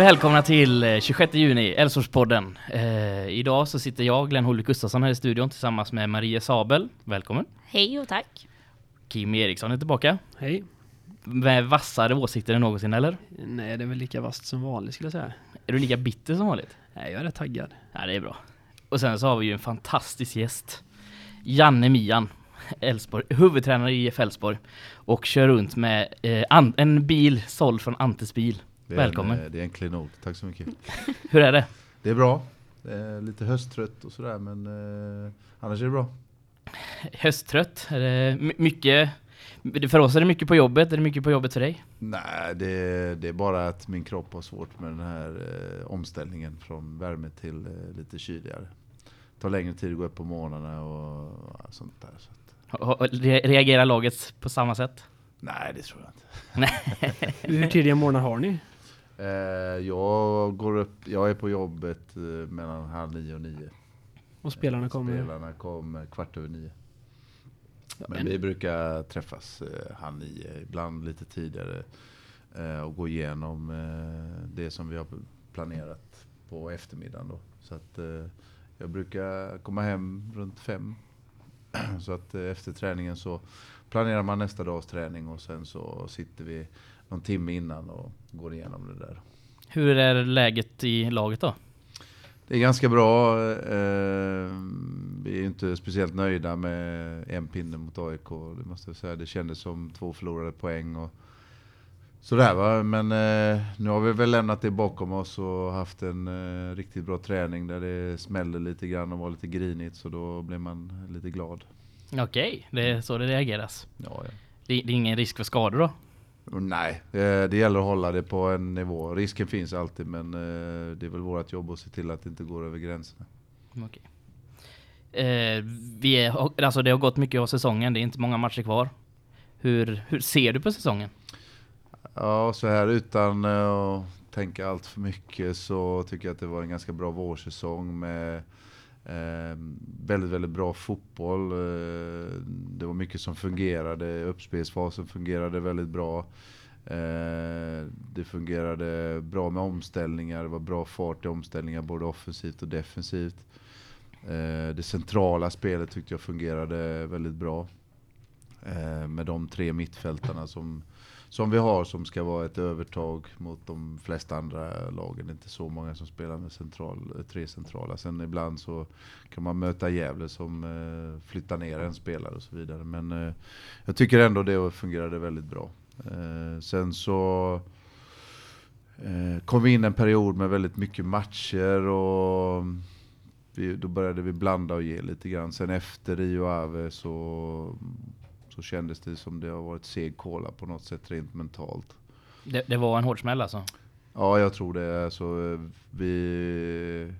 välkomna till eh, 26 juni, Älvsborgspodden. Eh, idag så sitter jag, Glenn Holle Gustafsson, här i studion tillsammans med Maria Sabel. Välkommen. Hej och tack. Kim Eriksson är tillbaka. Hej. Med vassare åsikter än någonsin, eller? Nej, det är väl lika vast som vanligt skulle jag säga. Är du lika bitter som vanligt? Nej, jag är rätt taggad. Ja, det är bra. Och sen så har vi ju en fantastisk gäst. Janne Mian, Älvsborg, huvudtränare i IF Älvsborg. Och kör runt med eh, en bil såld från Antes bil. Det är Välkommen. En, eh, det är en klenod, tack så mycket. Hur är det? Det är bra. Det är lite hösttrött och sådär men eh, annars är det bra. Hösttrött? Är det my- mycket? För oss är det mycket på jobbet. Är det mycket på jobbet för dig? Nej, det, det är bara att min kropp har svårt med den här eh, omställningen från värme till eh, lite kyligare. Det tar längre tid att gå upp på morgnarna och ja, sånt där. Så att, Reagerar laget på samma sätt? nej, det tror jag inte. Hur tidiga morgnar har ni? Eh, jag går upp, jag är på jobbet eh, mellan halv nio och nio. Och spelarna kommer? Spelarna kommer kvart över nio. Men en- vi brukar träffas eh, halv nio, ibland lite tidigare. Eh, och gå igenom eh, det som vi har planerat på eftermiddagen. Då. Så att eh, jag brukar komma hem runt fem. Så att eh, efter träningen så planerar man nästa dags träning och sen så sitter vi någon timme innan och går igenom det där. Hur är läget i laget då? Det är ganska bra. Eh, vi är inte speciellt nöjda med en pinne mot AIK. Det måste jag säga. Det kändes som två förlorade poäng. Och sådär va. Men eh, nu har vi väl lämnat det bakom oss och haft en eh, riktigt bra träning där det smällde lite grann och var lite grinigt. Så då blev man lite glad. Okej, det är så det reageras. Ja, ja. Det, det är ingen risk för skador då? Nej, eh, det gäller att hålla det på en nivå. Risken finns alltid men eh, det är väl vårt jobb att se till att det inte går över gränserna. Okej. Eh, vi är, alltså det har gått mycket av säsongen, det är inte många matcher kvar. Hur, hur ser du på säsongen? Ja, så här utan att tänka allt för mycket så tycker jag att det var en ganska bra vårsäsong med eh, väldigt, väldigt bra fotboll. Eh, det var mycket som fungerade. Uppspelsfasen fungerade väldigt bra. Eh, det fungerade bra med omställningar. Det var bra fart i omställningar både offensivt och defensivt. Eh, det centrala spelet tyckte jag fungerade väldigt bra. Eh, med de tre mittfältarna som som vi har som ska vara ett övertag mot de flesta andra lagen. Det är inte så många som spelar med central, eh, tre centrala. Sen ibland så kan man möta Gävle som eh, flyttar ner en spelare och så vidare. Men eh, jag tycker ändå det fungerade väldigt bra. Eh, sen så eh, kom vi in en period med väldigt mycket matcher och vi, då började vi blanda och ge lite grann. Sen efter Rio Ave så så kändes det som det har varit seg kola på något sätt rent mentalt. Det, det var en hård smäll alltså? Ja, jag tror det. Alltså, vi,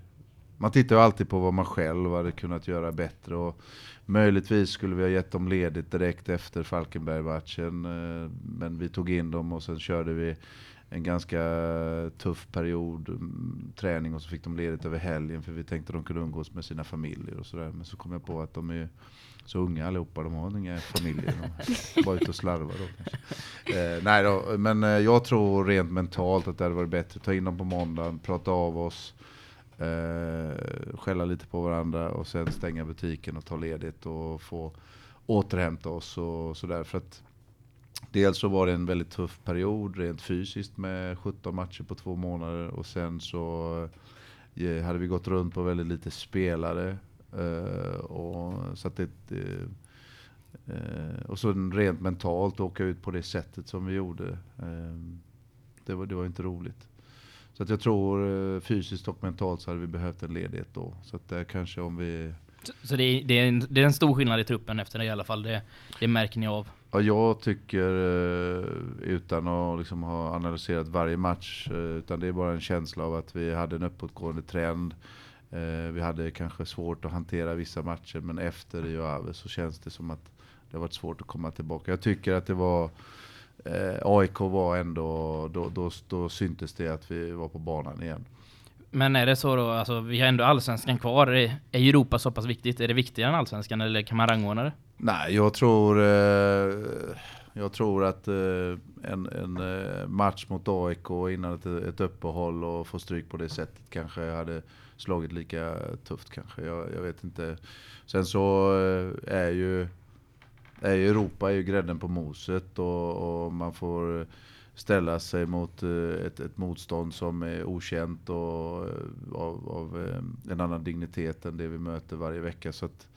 man tittar ju alltid på vad man själv hade kunnat göra bättre. Och möjligtvis skulle vi ha gett dem ledigt direkt efter Falkenberg-matchen. eh, Men vi tog in dem och sen körde vi en ganska tuff period, mm, träning och så fick de ledigt över helgen för vi tänkte att de kunde umgås med sina familjer och sådär. Men så kom jag på att de är så unga allihopa, de har inga familjer. De är bara ute och slarvar då kanske. Eh, nej då, men eh, jag tror rent mentalt att det hade varit bättre att ta in dem på måndagen, prata av oss, eh, skälla lite på varandra och sen stänga butiken och ta ledigt och få återhämta oss och sådär. För att dels så var det en väldigt tuff period rent fysiskt med 17 matcher på två månader och sen så eh, hade vi gått runt på väldigt lite spelare. Eh, och, så att det, eh, och så rent mentalt åka ut på det sättet som vi gjorde. Eh, det, var, det var inte roligt. Så att jag tror fysiskt och mentalt så hade vi behövt en ledighet då. Så att det kanske om vi... Så, så det, är, det, är en, det är en stor skillnad i truppen efter det i alla fall, det, det märker ni av. Ja, jag tycker, utan att liksom ha analyserat varje match, utan det är bara en känsla av att vi hade en uppåtgående trend. Eh, Vi hade kanske svårt att hantera vissa matcher, men efter Rio Ave så känns det som att det har varit svårt att komma tillbaka. Jag tycker att det var eh, AIK var ändå, då, då, då syntes det att vi var på banan igen. Men är det så då, alltså vi har ändå allsvenskan kvar, är, är Europa så pass viktigt? Är det viktigare än allsvenskan eller kan man rangordna det? Nej, jag tror... Eh, Jag tror att eh, en, en eh, match mot AIK innan ett, ett uppehåll och få stryk på det sättet kanske hade slagit lika tufft kanske. Jag, jag vet inte. Sen så eh, är ju är ju Europa är ju grädden på moset och, och man får ställa sig mot eh, ett, ett motstånd som är okänt och eh, av, av en annan dignitet än det vi möter varje vecka. Så att,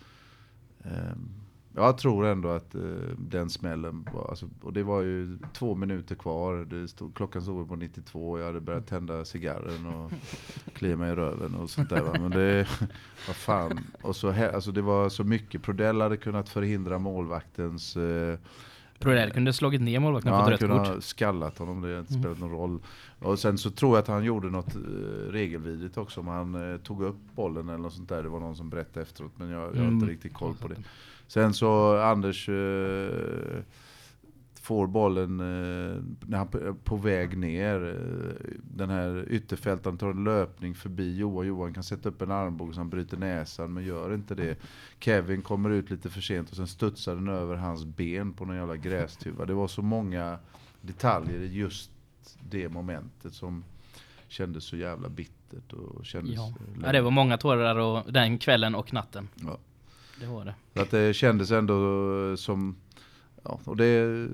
jag tror ändå att eh, den smällen, var, alltså, och det var ju två minuter kvar, det stod, klockan stod på 92 och jag hade börjat tända cigarren och klia mig i röven och sånt där. Va? Men det, vad fan. Och så, he- alltså, det var så mycket, Prodell hade kunnat förhindra målvaktens eh, Prodell kunde slagit ner målvakten Ja, och han fått rött kunde kort. ha skallat honom, det inte Mm. spelat någon roll. Och sen så tror jag att han gjorde något eh, regelvidrigt också, om han eh, tog upp bollen eller något sånt där. Det var någon som berättade efteråt, men jag, jag har Mm. inte riktigt koll på det. Sen så Anders eh, får bollen eh, när han är på väg ner. Eh, den här ytterfältaren tar en löpning förbi Johan. Johan kan sätta upp en armbåge så han bryter näsan, men gör inte det. Kevin kommer ut lite för sent och sen studsar den över hans ben på någon jävla grästuva. Det var så många detaljer i just det momentet som kändes så jävla bittert och kändes... Ja. eh, ja, det var många tårar och, den kvällen och natten. Ja. Det var det. Så att det kändes ändå som... Ja, och det...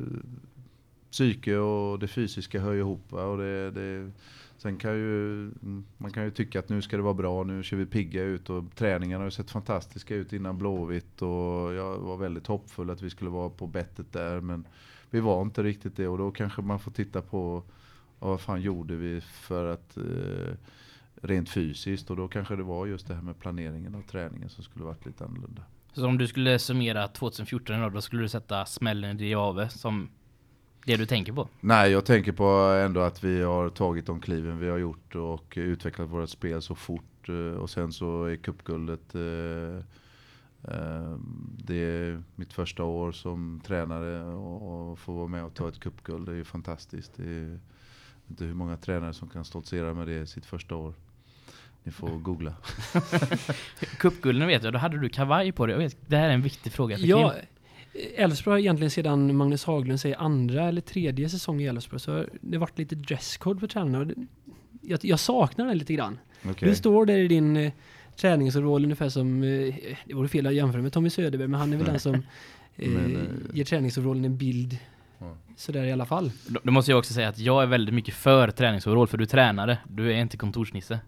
Psyke och det fysiska hör ju ihop. Och det, det, sen kan ju... Man kan ju tycka att nu ska det vara bra, nu kör vi pigga ut och träningarna har ju sett fantastiska ut innan Blåvitt och jag var väldigt hoppfull att vi skulle vara på bettet där men vi var inte riktigt det och då kanske man får titta på vad fan gjorde vi för att eh, rent fysiskt och då kanske det var just det här med planeringen av träningen som skulle varit lite annorlunda. Så om du skulle summera 2014 då, skulle du sätta smällen i Diave som det du tänker på? Nej, jag tänker på ändå att vi har tagit de kliven vi har gjort och utvecklat vårt spel så fort. eh, Och sen så är cupguldet eh, eh, det är mitt första år som tränare och, och få vara med och ta ett cupguld. Det är ju fantastiskt. Det är inte hur många tränare som kan stoltsera med det sitt första år. Ni får googla. Cupgulden vet jag, då hade du kavaj på dig. Jag vet, det här är en viktig fråga för Ja, Kim. Elfsborg har egentligen sedan Magnus Haglund säger andra eller tredje säsong i Elfsborg så har det varit lite dresscode för tränarna. Jag, jag saknar det lite grann. Okej. Du står där i din eh, träningsroll ungefär som, eh, det vore fel att jämföra med Tommy Söderberg, men han är väl den som eh, Men, eh, ger träningsrollen en bild Ja. sådär i alla fall. Då, då måste jag också säga att jag är väldigt mycket för träningsoverall, för du är tränare. Du är inte kontorsnisse.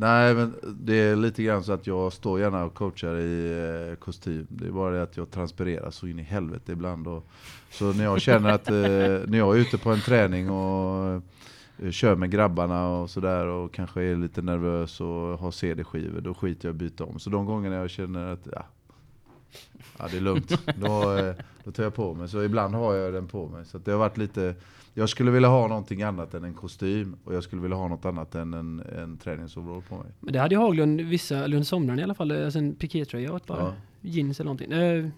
Nej, men det är lite grann så att jag står gärna och coachar i eh, kostym. Det är bara det att jag transpirerar så in i helvete ibland. Och, så när jag känner att, eh, när jag är ute på en träning och eh, kör med grabbarna och sådär och kanske är lite nervös och har CD-skivor, då skiter jag i att byta om. Så de gångerna jag känner att, ja, ja det är lugnt, då, eh, då tar jag på mig. Så ibland har jag den på mig. Så att det har varit lite, jag skulle vilja ha någonting annat än en kostym och jag skulle vilja ha något annat än en, en träningsoverall på mig. Men det hade ju Haglund vissa, eller under sommaren i alla fall, alltså en pikétröja och ett par Ja. jeans eller någonting. Eh,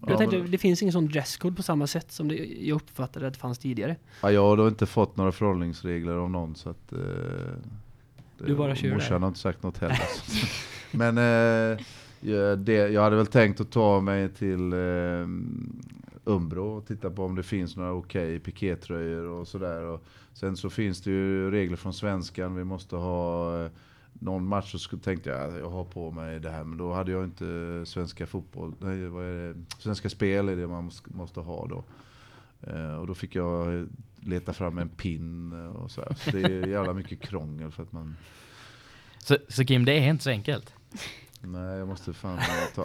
Ja, jag tänkte, men- det finns ingen sån dresscode på samma sätt som det, jag uppfattade att det fanns tidigare. Ja, jag har då inte fått några förhållningsregler av någon så att... Eh, det- Du bara kör Morsan har inte sagt något heller. Men eh, ja, det, jag hade väl tänkt att ta mig till eh, Umbro och titta på om det finns några okej pikétröjor och sådär. Och Sen så finns det ju regler från svenskan. Vi måste ha eh, någon match så skulle, tänkte jag att jag har på mig det här. Men då hade jag inte svenska fotboll. Nej, vad är det? Svenska spel är det man måste, ha då. Eh, och då fick jag leta fram en pin och så här. Så det är jävla mycket krångel för att man... Så, så Kim, det är inte så enkelt. Nej, jag måste fan ta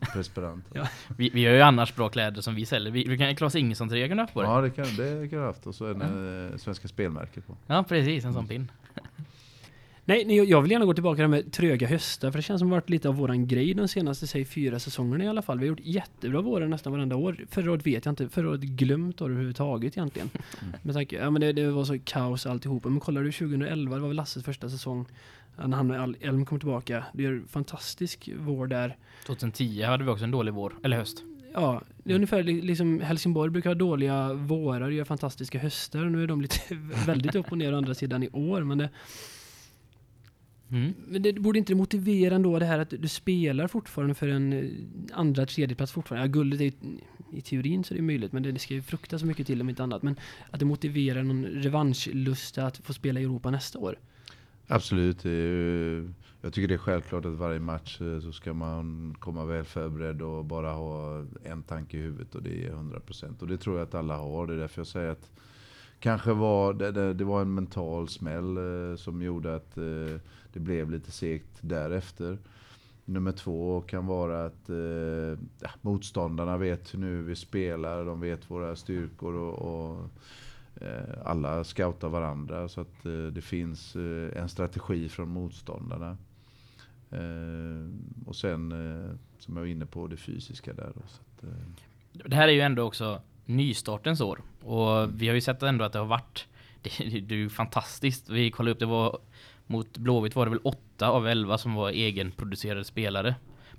antiperspirant. Ja. Vi, vi har ju annars bra kläder som vi säljer. Vi, vi kan du ha på dig. Ja, det kan, det kan jag ha haft. Och så en eh, svenska spelmärke på. Ja, precis. En sån pin. Nej, jag vill gärna gå tillbaka till det med tröga höstar, för det känns som det varit lite av våran grej de senaste, säg fyra säsongerna i alla fall. Vi har gjort jättebra vårar nästan varenda år. Förra året vet jag inte, förra året glömt år överhuvudtaget egentligen. Mm. Med tanke, ja men det, det var så kaos alltihopa. Men kollar du 2011, det var väl Lasses första säsong. När han och Al- Elm kom tillbaka. Det gör fantastisk vår där. 2010 hade vi också en dålig vår. Eller höst. Ja, det är ungefär li- liksom Helsingborg brukar ha dåliga vårar och göra fantastiska höster. Nu är de lite väldigt upp och ner å andra sidan i år. Men det, Mm. Men det borde inte motivera ändå det här att du spelar fortfarande för en eh, andra, tredje plats fortfarande. Ja, guldet är ju i teorin så är det möjligt, men det, det ska ju fruktas så mycket till om inte annat. Men att det motiverar någon revanschlust att få spela i Europa nästa år. Absolut. det är Jag tycker det är självklart att varje match eh, så ska man komma väl förberedd och bara ha en tanke i huvudet och det är 100%. Och det tror jag att alla har. Det är därför jag säger att kanske var det, det, det var en mental smäll eh, som gjorde att eh, det blev lite segt därefter. Nummer två kan vara att eh, motståndarna vet nu vi spelar, de vet våra styrkor och, och eh, alla scoutar varandra så att eh, det finns eh, en strategi från motståndarna. Eh, och sen, eh, som jag var inne på, det fysiska där. Då, så att, eh, Det här är ju ändå också nystartens år och vi har ju sett ändå att det har varit det, det, är ju fantastiskt. Vi kollade upp det var mot Blåvitt var det väl 8 av 11 som var egenproducerade spelare.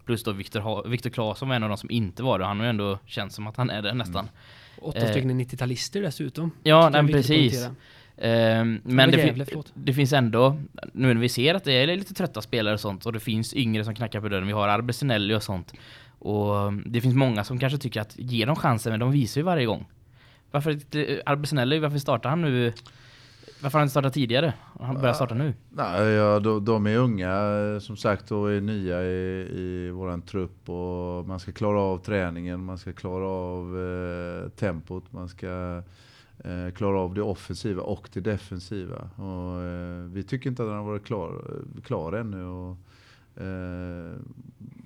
Plus då Viktor, Claesson var en av de som inte var det. Han har ju ändå känts som att han är det nästan. Åtta Eh. stycken 90-talister dessutom. Ja, nej, precis. Ehm, men det, Gävle, fin- förlåt. det finns ändå, nu när vi ser att det är lite trötta spelare och sånt och det finns yngre som knackar på dörren, vi har Arbesinelli och sånt. Och det finns många som kanske tycker att ge dem chansen, men de visar ju varje gång. Varför inte Arbesinelli, varför startar han nu? Varför har han inte startat tidigare? Han börjar starta nu. Nej, ja, de, de är unga eh, som sagt och är nya i, i våran trupp och man ska klara av träningen, man ska klara av eh, tempot, man ska eh, klara av det offensiva och det defensiva. Och, eh, vi tycker inte att den har varit klar, klar ännu. Och, eh,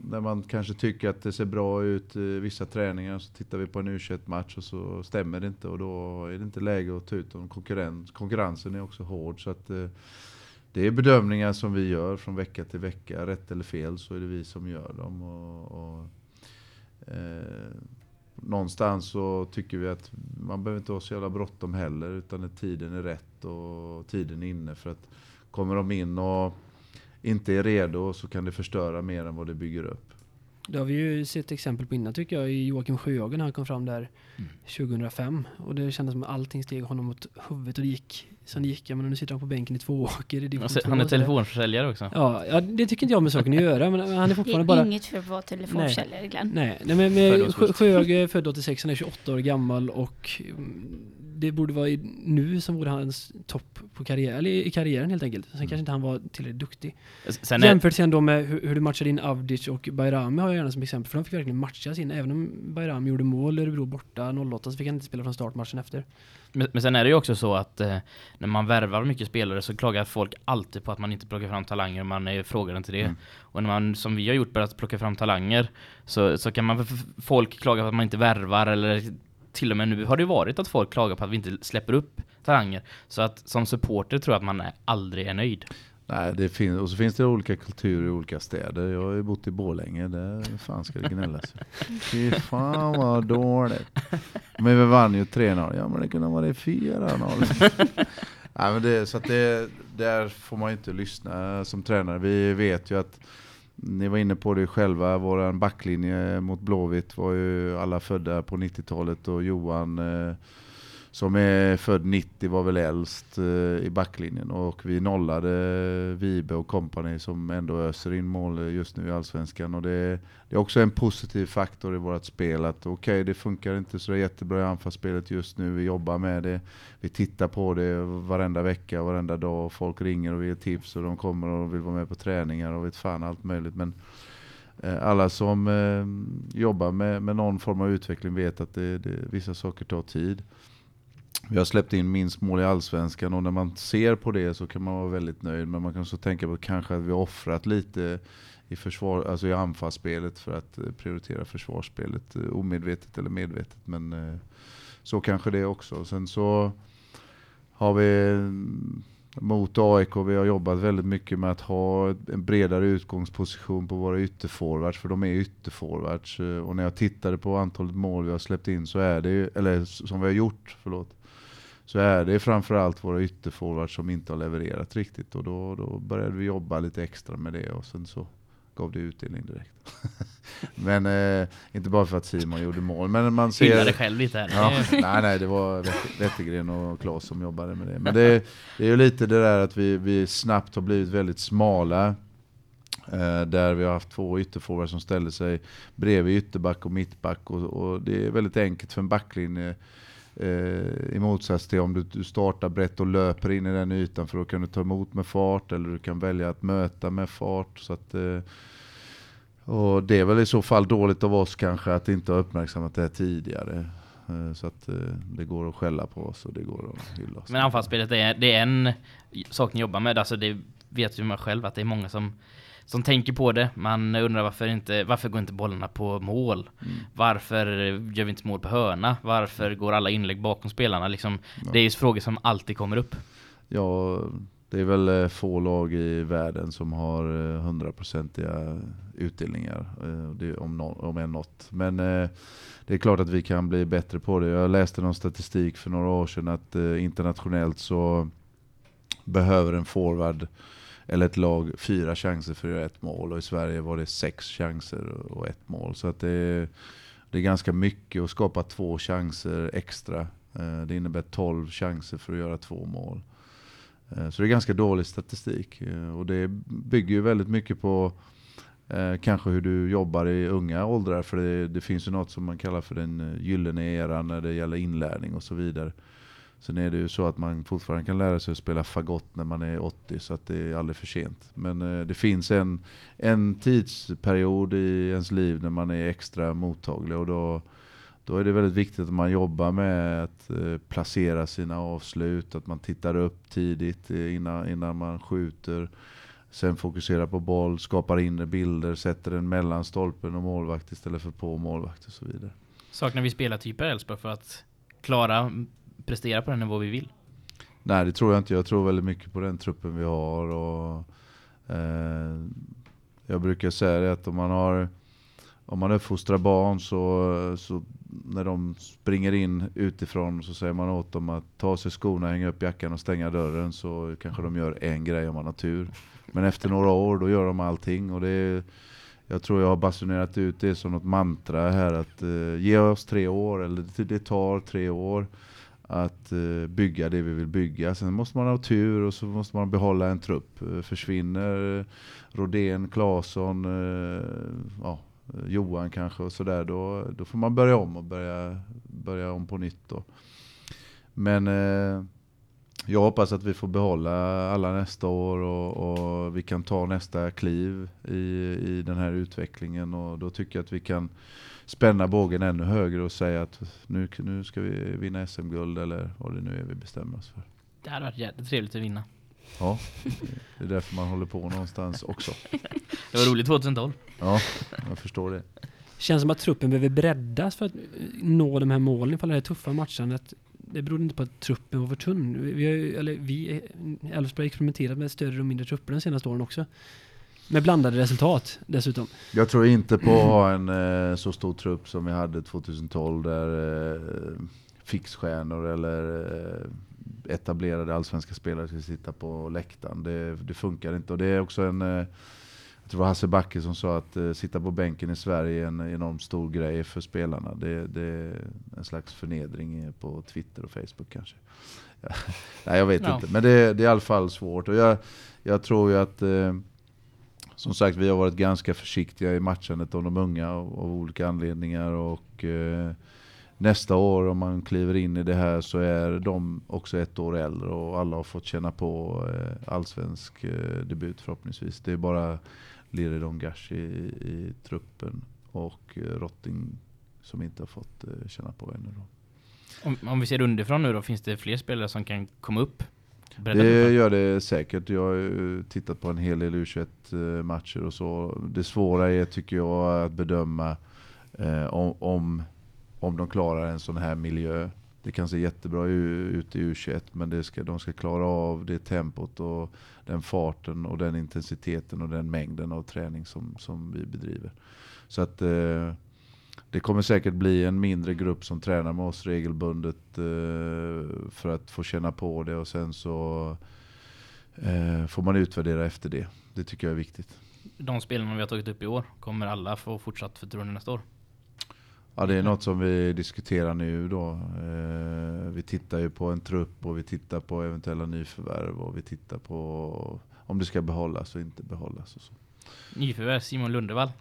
när man kanske tycker att det ser bra ut i vissa träningar så tittar vi på en U21-match och så stämmer det inte och då är det inte läge att ta ut dem. Konkurrens, konkurrensen är också hård så att eh, det är bedömningar som vi gör från vecka till vecka. Rätt eller fel så är det vi som gör dem. Och, och, eh, någonstans så tycker vi att man behöver inte ha så jävla bråttom heller utan att tiden är rätt och tiden är inne. För att kommer de in och inte är redo så kan det förstöra mer än vad det bygger upp. Det har vi ju sett exempel på innan tycker jag i Joakim Sjöhagen när han kom fram där Mm. 2005 och det kändes som att allting steg honom mot huvudet och det gick som det gick. Jag menar, nu sitter han på bänken i två åker i division Och så- två Han är telefonförsäljare också. Ja, ja, det tycker inte jag med saken att göra men han är Det är fortfarande bara inget för att vara telefonförsäljare Glenn. Nej, nej men. Sjö- Sjöhage är född 86, han är 28 år gammal och mm, det borde vara i, nu som vore hans topp på karriär, eller i karriären helt enkelt. Sen kanske inte han var tillräckligt duktig. Sen är, Jämfört sen då med hur, hur du matchade in Avdic och Bayrami har jag gärna som exempel, för de fick verkligen matchas in. Även om Bayrami gjorde mål, Örebro borta 08, så fick han inte spela från startmatchen efter. men, men sen är det ju också så att eh, när man värvar mycket spelare så klagar folk alltid på att man inte plockar fram talanger och man är frågande till det. Mm. Och när man, som vi har gjort, börjat plocka fram talanger så, så kan man folk klaga på att man inte värvar eller till och med nu har det varit att folk klagar på att vi inte släpper upp talanger. Så att som supporter tror jag att man är, aldrig är nöjd. Nej, det finns, och så finns det olika kulturer i olika städer. Jag har ju bott i Borlänge, där fan ska det gnällas. Fy fan vad dåligt. Men vi vann ju 3-0. Ja men det kunde vara 4-0. Nej, men det, så att det, där får man ju inte lyssna som tränare. Vi vet ju att ni var inne på det själva, vår backlinje mot Blåvitt var ju alla födda på 90-talet och Johan eh, som är född 90 var väl äldst eh, i backlinjen. Och vi nollade Vibe och kompani som ändå öser in mål just nu i Allsvenskan. Och det, det är också en positiv faktor i vårt spel att okej det funkar inte så jättebra i anfallsspelet just nu, vi jobbar med det, vi tittar på det varenda vecka, varenda dag. Och folk ringer och ger tips och de kommer och vill vara med på träningar och vet fan allt möjligt. Men eh, alla som eh, jobbar med, med någon form av utveckling vet att det, det, vissa saker tar tid. Vi har släppt in minst mål i Allsvenskan och när man ser på det så kan man vara väldigt nöjd. Men man kan också tänka på kanske att vi har offrat lite i, försvar, alltså i anfallsspelet för att eh, prioritera försvarsspelet. Eh, omedvetet eller medvetet. Men eh, så kanske det är också. Sen så har vi mm, mot AIK, vi har jobbat väldigt mycket med att ha en bredare utgångsposition på våra ytterforwards, för de är ytterforwards. Och när jag tittade på antalet mål vi har släppt in så är det, ju- eller som vi har gjort, förlåt, så är det framförallt våra ytterforwards som inte har levererat riktigt. Och då, då började vi jobba lite extra med det och sen så gav det utdelning direkt. men eh, inte bara för att Simon gjorde mål, men man ser... Hylla dig själv lite här. Ja, nej, nej, det var Wett- Wettergren och Claes som jobbade med det. Men det, det är ju lite det där att vi, vi snabbt har blivit väldigt smala. Eh, där vi har haft två ytterforwards som ställer sig bredvid ytterback och mittback. Och, och det är väldigt enkelt för en backlinje. Eh, I motsats till om du, du startar brett och löper in i den ytan för då kan du ta emot med fart eller du kan välja att möta med fart. Så att, eh, och det är väl i så fall dåligt av oss kanske att inte ha uppmärksammat det här tidigare. Eh, Så att eh, det går att skälla på oss och det går att hylla oss. Men anfallsspelet är, det är en sak ni jobbar med. Alltså det vet ju man själv att det är många som, som tänker på det. Man undrar varför inte, varför går inte bollarna på mål? Mm. Varför gör vi inte mål på hörna? Varför går alla inlägg bakom spelarna? Liksom, Ja. Det är ju frågor som alltid kommer upp. Ja, det är väl eh, få lag i världen som har eh, hundraprocentiga utdelningar, eh, om, no, om än något. Men eh, det är klart att vi kan bli bättre på det. Jag läste någon statistik för några år sedan att eh, internationellt så behöver en forward eller ett lag fyra chanser för att göra ett mål och i Sverige var det sex chanser och ett mål. Så att det, är, det är ganska mycket att skapa två chanser extra. Eh, det innebär 12 chanser för att göra två mål. Eh, så det är ganska dålig statistik. Eh, och det bygger ju väldigt mycket på eh, kanske hur du jobbar i unga åldrar. För det, det finns ju något som man kallar för den gyllene eran när det gäller inlärning och så vidare. Sen är det ju så att man fortfarande kan lära sig att spela fagott när man är 80 så att det är aldrig för sent. Men eh, det finns en, en tidsperiod i ens liv när man är extra mottaglig och då, då är det väldigt viktigt att man jobbar med att eh, placera sina avslut, att man tittar upp tidigt eh, innan, innan man skjuter. Sen fokuserar på boll, skapar inre bilder, sätter den mellan stolpen och målvakt istället för på målvakt och så vidare. Saknar vi spelartyper i Elfsborg för att klara, prestera på den nivå vi vill? Nej, det tror jag inte. Jag tror väldigt mycket på den truppen vi har. Och, eh, jag brukar säga det att om man har om man uppfostrar barn så, så när de springer in utifrån så säger man åt dem att ta sig skorna, hänga upp jackan och stänga dörren så kanske de gör en grej om man har tur. Men efter några år då gör de allting och det är, jag tror jag har basunerat ut det som något mantra här att eh, ge oss tre år eller det, det tar tre år att eh, bygga det vi vill bygga. Sen måste man ha tur och så måste man behålla en trupp. Eh, försvinner eh, Rodén, Claesson, ja, Johan kanske och sådär, då, då får man börja om och börja, börja om på nytt. Då. Men jag hoppas att vi får behålla alla nästa år och, och vi kan ta nästa kliv i, i den här utvecklingen och då tycker jag att vi kan spänna bågen ännu högre och säga att nu, nu ska vi vinna SM-guld eller vad det nu är vi bestämmer oss för. Det hade varit jävligt trevligt att vinna. Ja, det är därför man håller på någonstans också. Det var roligt 2012. Ja, jag förstår det. Känns som att truppen behöver breddas för att eh, nå de här målen ifall det här tuffa matchandet. Det beror inte på att truppen var för tunn. Vi, har ju- eller vi, Elfsborg har experimenterat med större och mindre trupper de senaste åren också. Med blandade resultat dessutom. Jag tror inte på att ha en eh, så stor trupp som vi hade 2012 där eh, fixstjärnor eller eh, etablerade allsvenska spelare ska sitta på läktaren. Det, det funkar inte. Och det är också en, eh, jag tror det var Hasse Backe som sa att eh, sitta på bänken i Sverige är en enormt stor grej för spelarna. Det, det är en slags förnedring på Twitter och Facebook kanske. Nej jag vet Ja. inte, men det, det är i alla fall svårt. Och jag, jag tror ju att eh, som sagt, vi har varit ganska försiktiga i matchandet av de unga av, av olika anledningar. Och eh, nästa år om man kliver in i det här så är de också ett år äldre och alla har fått känna på eh, allsvensk eh, debut förhoppningsvis. Det är bara Liri Dongash i, i truppen och eh, Rotting som inte har fått eh, känna på ännu. Då. Om, om vi ser underifrån nu då, finns det fler spelare som kan komma upp? Bredda Det gör det säkert. Jag har tittat på en hel del U21-matcher och så. Det svåra är, tycker jag, att bedöma eh, om, om, de klarar en sån här miljö. Det kan se jättebra ut i U21, men det ska, de ska klara av det tempot och den farten och den intensiteten och den mängden av träning som, som vi bedriver. Så att eh, det kommer säkert bli en mindre grupp som tränar med oss regelbundet eh, för att få känna på det och sen så eh, får man utvärdera efter det. Det tycker jag är viktigt. De spelarna vi har tagit upp i år, kommer alla få fortsatt förtroende nästa år? Ja, det är något som vi diskuterar nu då. Eh, vi tittar ju på en trupp och vi tittar på eventuella nyförvärv och vi tittar på om det ska behållas och inte behållas. Och så. Nyförvärv Simon Lundevall.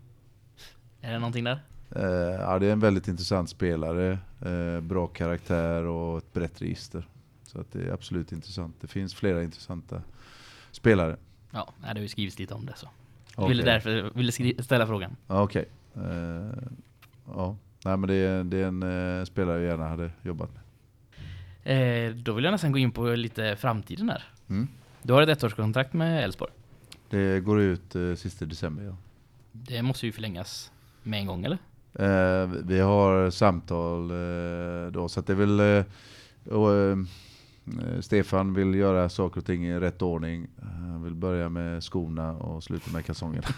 Är det någonting där? Eh, ja, det är en väldigt intressant spelare. Eh, bra karaktär och ett brett register. Så att det är absolut intressant. Det finns flera intressanta spelare. Ja, det har ju skrivits lite om det så. Okay. Ville därför ville ställa frågan. Okej. Eh, ja. Nej men det är, det är en spelare jag gärna hade jobbat med. Eh, då vill jag nästan gå in på lite framtiden där. Mm. Du har ett ettårskontrakt med Elfsborg. Det går ut eh, sista december ja. Det måste ju förlängas med en gång eller? Eh, vi har samtal eh, då, så att det är väl... Eh, och, eh, Stefan vill göra saker och ting i rätt ordning. Han vill börja med skorna och sluta med kalsongerna.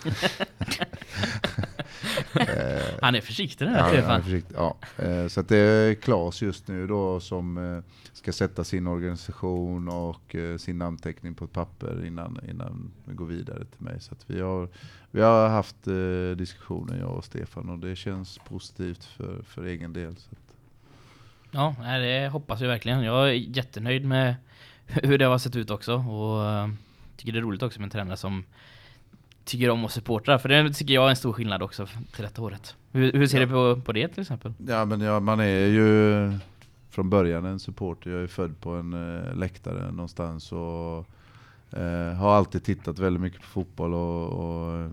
Eh, Han är försiktig den ja, här är Stefan. försiktig, ja. Eh, Så det är Klas just nu då som eh, ska sätta sin organisation och eh, sin namnteckning på ett papper innan, innan vi går vidare till mig. Så vi har, vi har haft eh, diskussioner jag och Stefan och det känns positivt för, för egen del. Så Ja, det hoppas jag verkligen. Jag är jättenöjd med hur det har sett ut också och eh, tycker det är roligt också med en tränare som tycker om att supportra. För det tycker jag är en stor skillnad också till detta året. Hur, hur ser Ja. du på, på det till exempel? Ja men ja, man är ju från början en supporter. Jag är född på en eh, läktare någonstans och eh, har alltid tittat väldigt mycket på fotboll och, och eh,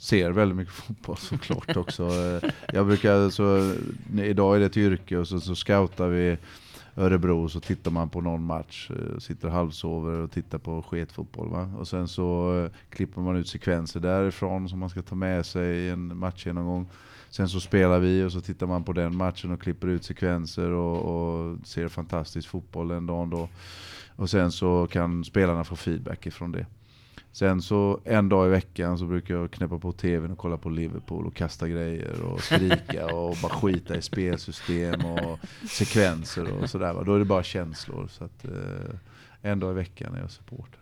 ser väldigt mycket fotboll såklart också. Eh, jag brukar, så, idag är det ett yrke och så, så scoutar vi Örebro och så tittar man på någon match, eh, sitter halvsover och tittar på sketfotboll. Va? Och sen så eh, klipper man ut sekvenser därifrån som man ska ta med sig i en matchgenomgång. Sen så spelar vi och så tittar man på den matchen och klipper ut sekvenser och, och ser fantastisk fotboll den dagen då. Och sen så kan spelarna få feedback ifrån det. Sen så en dag i veckan så brukar jag knäppa på tvn och kolla på Liverpool och kasta grejer och skrika och bara skita i spelsystem och sekvenser och sådär. Då är det bara känslor. Så att, eh, en dag i veckan är jag supporter.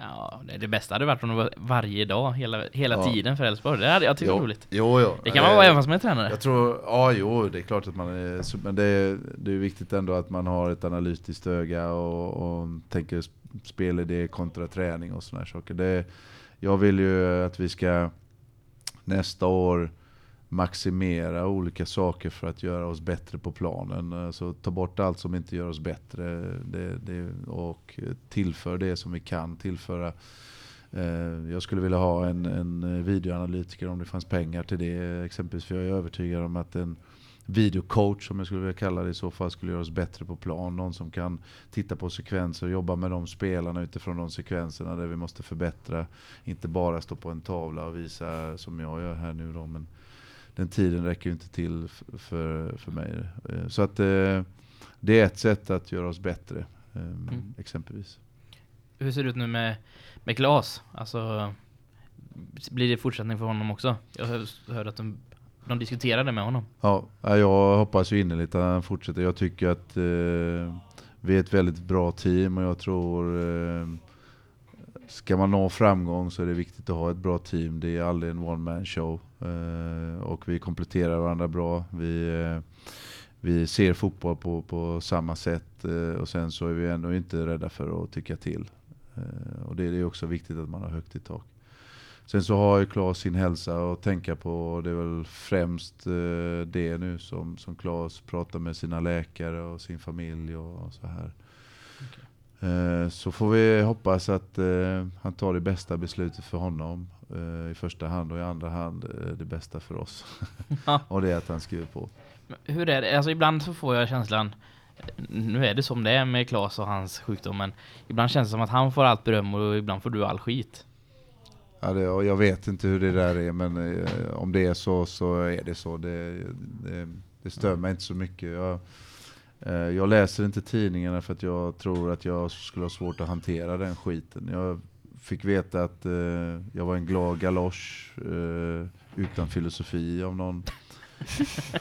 Ja, det, det bästa hade varit om det var varje dag, hela, hela Ja. tiden för Elfsborg. Det hade jag tyckt var roligt. Jo, jo. Det kan man vara även fast man är tränare. Jag tror, ja jo det är klart att man är, men det är, det är viktigt ändå att man har ett analytiskt öga och, och tänker spelidé kontra träning och sådana saker. Det, jag vill ju att vi ska nästa år maximera olika saker för att göra oss bättre på planen. Alltså ta bort allt som inte gör oss bättre det, det, och tillför det som vi kan tillföra. Eh, jag skulle vilja ha en, en videoanalytiker om det fanns pengar till det. Exempelvis för jag är övertygad om att en videocoach, som jag skulle vilja kalla det i så fall, skulle göra oss bättre på plan. Någon som kan titta på sekvenser och jobba med de spelarna utifrån de sekvenserna där vi måste förbättra. Inte bara stå på en tavla och visa som jag gör här nu då. Men den tiden räcker ju inte till för, för mig. Eh, Så att eh, det är ett sätt att göra oss bättre, eh, exempelvis. Hur ser det ut nu med, med Klas? Alltså, blir det fortsättning för honom också? Jag hör- hörde att de, de diskuterade med honom. Ja, jag hoppas ju innerligt att han fortsätter. Jag tycker att eh, vi är ett väldigt bra team och jag tror eh, ska man nå framgång så är det viktigt att ha ett bra team. Det är aldrig en one man show. Eh, och vi kompletterar varandra bra. Vi, eh, vi ser fotboll på, på samma sätt eh, och sen så är vi ändå inte rädda för att tycka till. Eh, och det är också viktigt att man har högt i tak. Sen så har ju Claes sin hälsa att tänka på och det är väl främst eh, det nu som, som Claes pratar med sina läkare och sin familj och så här. Eh, Så får vi hoppas att eh, han tar det bästa beslutet för honom i första hand och i andra hand det bästa för oss. Ja. och det är att han skriver på. Hur är det? Alltså ibland så får jag känslan nu är det som det är med Klas och hans sjukdom men ibland känns det som att han får allt beröm och ibland får du all skit. Ja, det, och jag vet inte hur det där är men eh, om det är så så är det så. Det, det, det stör mig inte så mycket. Jag, eh, jag läser inte tidningarna för att jag tror att jag skulle ha svårt att hantera den skiten. Jag fick veta att eh, jag var en glad galosch eh, utan filosofi av någon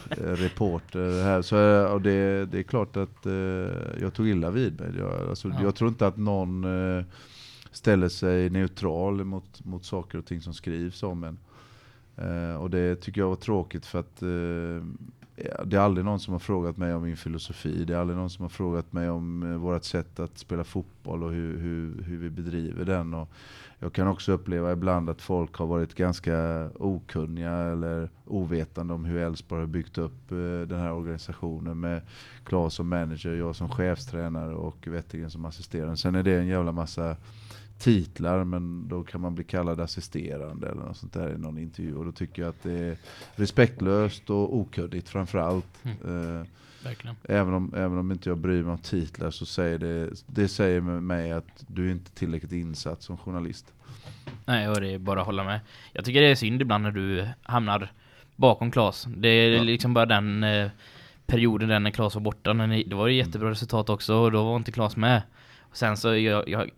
eh, reporter här. Så, eh, och det, det är klart att jag tog illa vid mig. Jag, alltså, Ja. jag tror inte att någon ställer sig neutral mot, mot saker och ting som skrivs om en. Eh, och det tycker jag var tråkigt för att eh, det är aldrig någon som har frågat mig om min filosofi. Det är aldrig någon som har frågat mig om eh, vårt sätt att spela fotboll och hur, hur, hur vi bedriver den. Och jag kan också uppleva ibland att folk har varit ganska okunniga eller ovetande om hur Elfsborg har byggt upp eh, den här organisationen med Claes som manager, jag som chefstränare och Wettergren som assisterande. Sen är det en jävla massa titlar men då kan man bli kallad assisterande eller något sånt där i någon intervju och då tycker jag att det är respektlöst och okundigt framförallt. Mm. Eh, Verkligen. även, om, även om inte jag bryr mig om titlar så säger det, det säger mig att du är inte tillräckligt insatt som journalist. Nej, och det är bara att hålla med. Jag tycker det är synd ibland när du hamnar bakom Klas. Det är Ja. liksom bara den eh, perioden där när Klas var borta. När ni, det var ju jättebra resultat också och då var inte Klas med. Sen så, jag, jag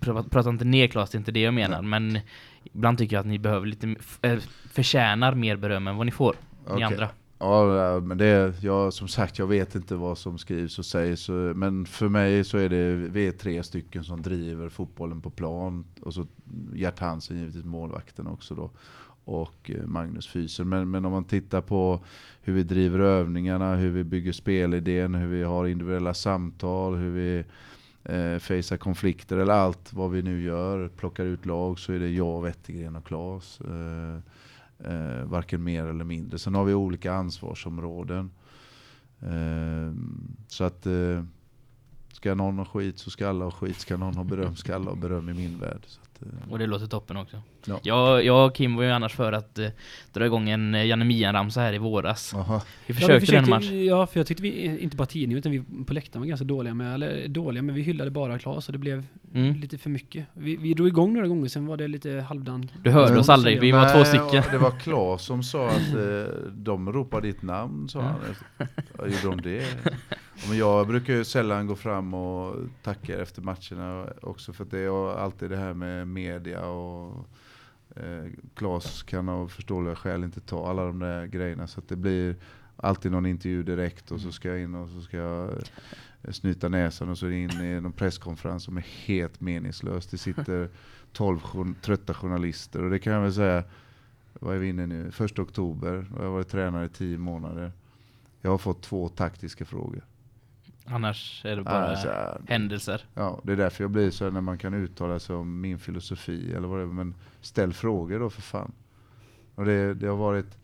pratar inte ner Klas, det är inte det jag menar. Men ibland tycker jag att ni behöver lite, äh, förtjänar mer beröm än vad ni får. Ni Okej. andra. Ja, men det är, jag, som sagt, jag vet inte vad som skrivs och sägs. så- Men för mig så är det, vi är tre stycken som driver fotbollen på plan. Och så Gert Hansen, givetvis målvakten också då. Och eh, Magnus Fysen. Men, men om man tittar på hur vi driver övningarna, hur vi bygger spelidén, hur vi har individuella samtal, hur vi eh, facear konflikter eller allt vad vi nu gör, plockar ut lag så är det jag, Wettergren och Klas. Eh, Eh, varken mer eller mindre. Sen har vi olika ansvarsområden. Eh, så att eh, ska någon ha skit så ska alla ha skit. Ska någon ha beröm ska alla ha beröm i min värld. Så att, eh, Och det låter toppen också. Ja. Jag, jag och Kim var ju annars för att eh, dra igång en eh, Janne Mian-ramsa här i våras. aha. Vi Ja, försökte, vi försökte den match. Ja, för jag tyckte vi, inte bara tidningen utan vi på läktaren var ganska dåliga med, eller dåliga, men vi hyllade bara Klas och det blev Mm. lite för mycket. Vi, vi drog igång några gånger, sen var det lite halvdan. Du hörde oss aldrig, vi var Nej, två stycken. Det var Claes som sa att eh, de ropar ditt namn, sa han. Ja, gjorde de det? Ja, Men jag brukar ju sällan gå fram och tacka efter matcherna också för att det är alltid det här med media och eh, Claes kan av förståeliga skäl inte ta alla de där grejerna så det blir alltid någon intervju direkt och så ska jag in och så ska jag eh, snyta näsan och så är det in i någon presskonferens som är helt meningslös. Det sitter 12 jour- trötta journalister och det kan jag väl säga, vad är vi inne nu? Första oktober, och jag har varit tränare i 10 månader. Jag har fått två taktiska frågor. Annars är det bara Annars händelser. Ja, det är därför jag blir så när man kan uttala sig om min filosofi eller vad det är. Men ställ frågor då för fan. Och det, det har varit,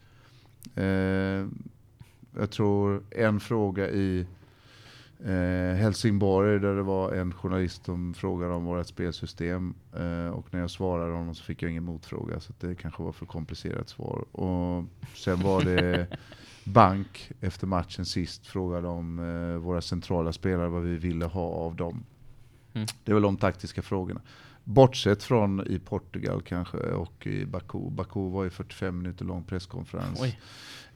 eh, jag tror en fråga i eh, Helsingborg där det var en journalist som frågade om vårt spelsystem. Eh, och när jag svarade honom så fick jag ingen motfråga så det kanske var för komplicerat svar. Och sen var det Bank efter matchen sist frågade om eh, våra centrala spelare, vad vi ville ha av dem. Mm. Det väl de taktiska frågorna. Bortsett från i Portugal kanske och i Baku. Baku var ju 45 minuter lång presskonferens Oj.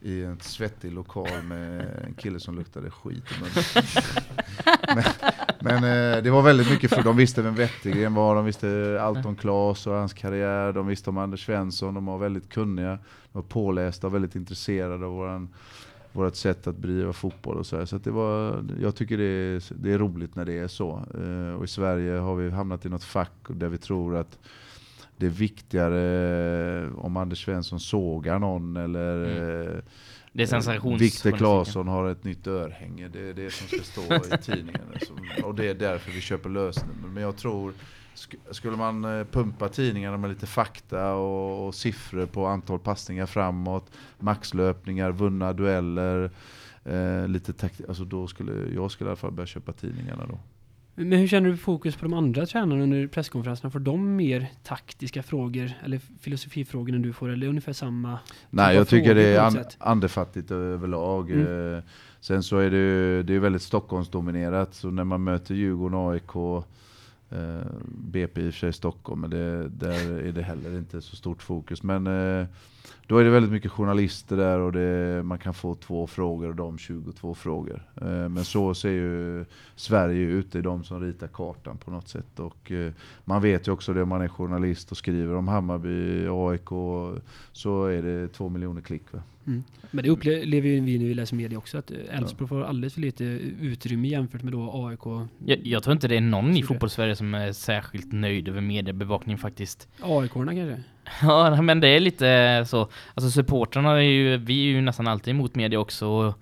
i en svettig lokal med en kille som luktade skit i munnen. men men eh, det var väldigt mycket för de visste vem Wettergren var, de visste allt om Klas och hans karriär, de visste om Anders Svensson, de var väldigt kunniga, de var pålästa och väldigt intresserade av våran, vårt sätt att bedriva fotboll och så här. Så det var, jag tycker det är, det är roligt när det är så. Eh, och i Sverige har vi hamnat i något fack där vi tror att det är viktigare om Anders Svensson sågar någon eller eh, Det är sensations... Viktor Claesson har ett nytt örhänge, det är det som ska stå i tidningen. Och det är därför vi köper lösnummer. Men jag tror, sk- skulle man eh, pumpa tidningarna med lite fakta och, och siffror på antal passningar framåt, maxlöpningar, vunna dueller, eh, lite taktik, alltså då skulle jag skulle i alla fall börja köpa tidningarna då. Men hur känner du fokus på de andra tränarna under presskonferenserna? Får de mer taktiska frågor eller filosofifrågor än du får? Eller ungefär samma? Nej, av jag tycker det är an, andefattigt överlag. Mm. Eh, sen så är det ju det är väldigt Stockholmsdominerat, så när man möter Djurgården, AIK, eh, BP i och för sig Stockholm, men det, där är det heller inte så stort fokus. Men eh, då är det väldigt mycket journalister där och det, man kan få två frågor och de 22 frågor. Eh, men så ser ju Sverige ut, det är de som ritar kartan på något sätt. Och eh, man vet ju också det om man är journalist och skriver om Hammarby, AIK, så är det två miljoner klick. Va? Mm. Men det upplever ju vi när vi läser media också, att eh, Elfsborg får alldeles för lite utrymme jämfört med då AIK. Jag, jag tror inte det är någon i fotbollssverige som är särskilt nöjd över mediebevakning faktiskt. AIK-orna kanske? Ja, men det är lite så. Alltså supportrarna är ju, vi är ju nästan alltid emot media också.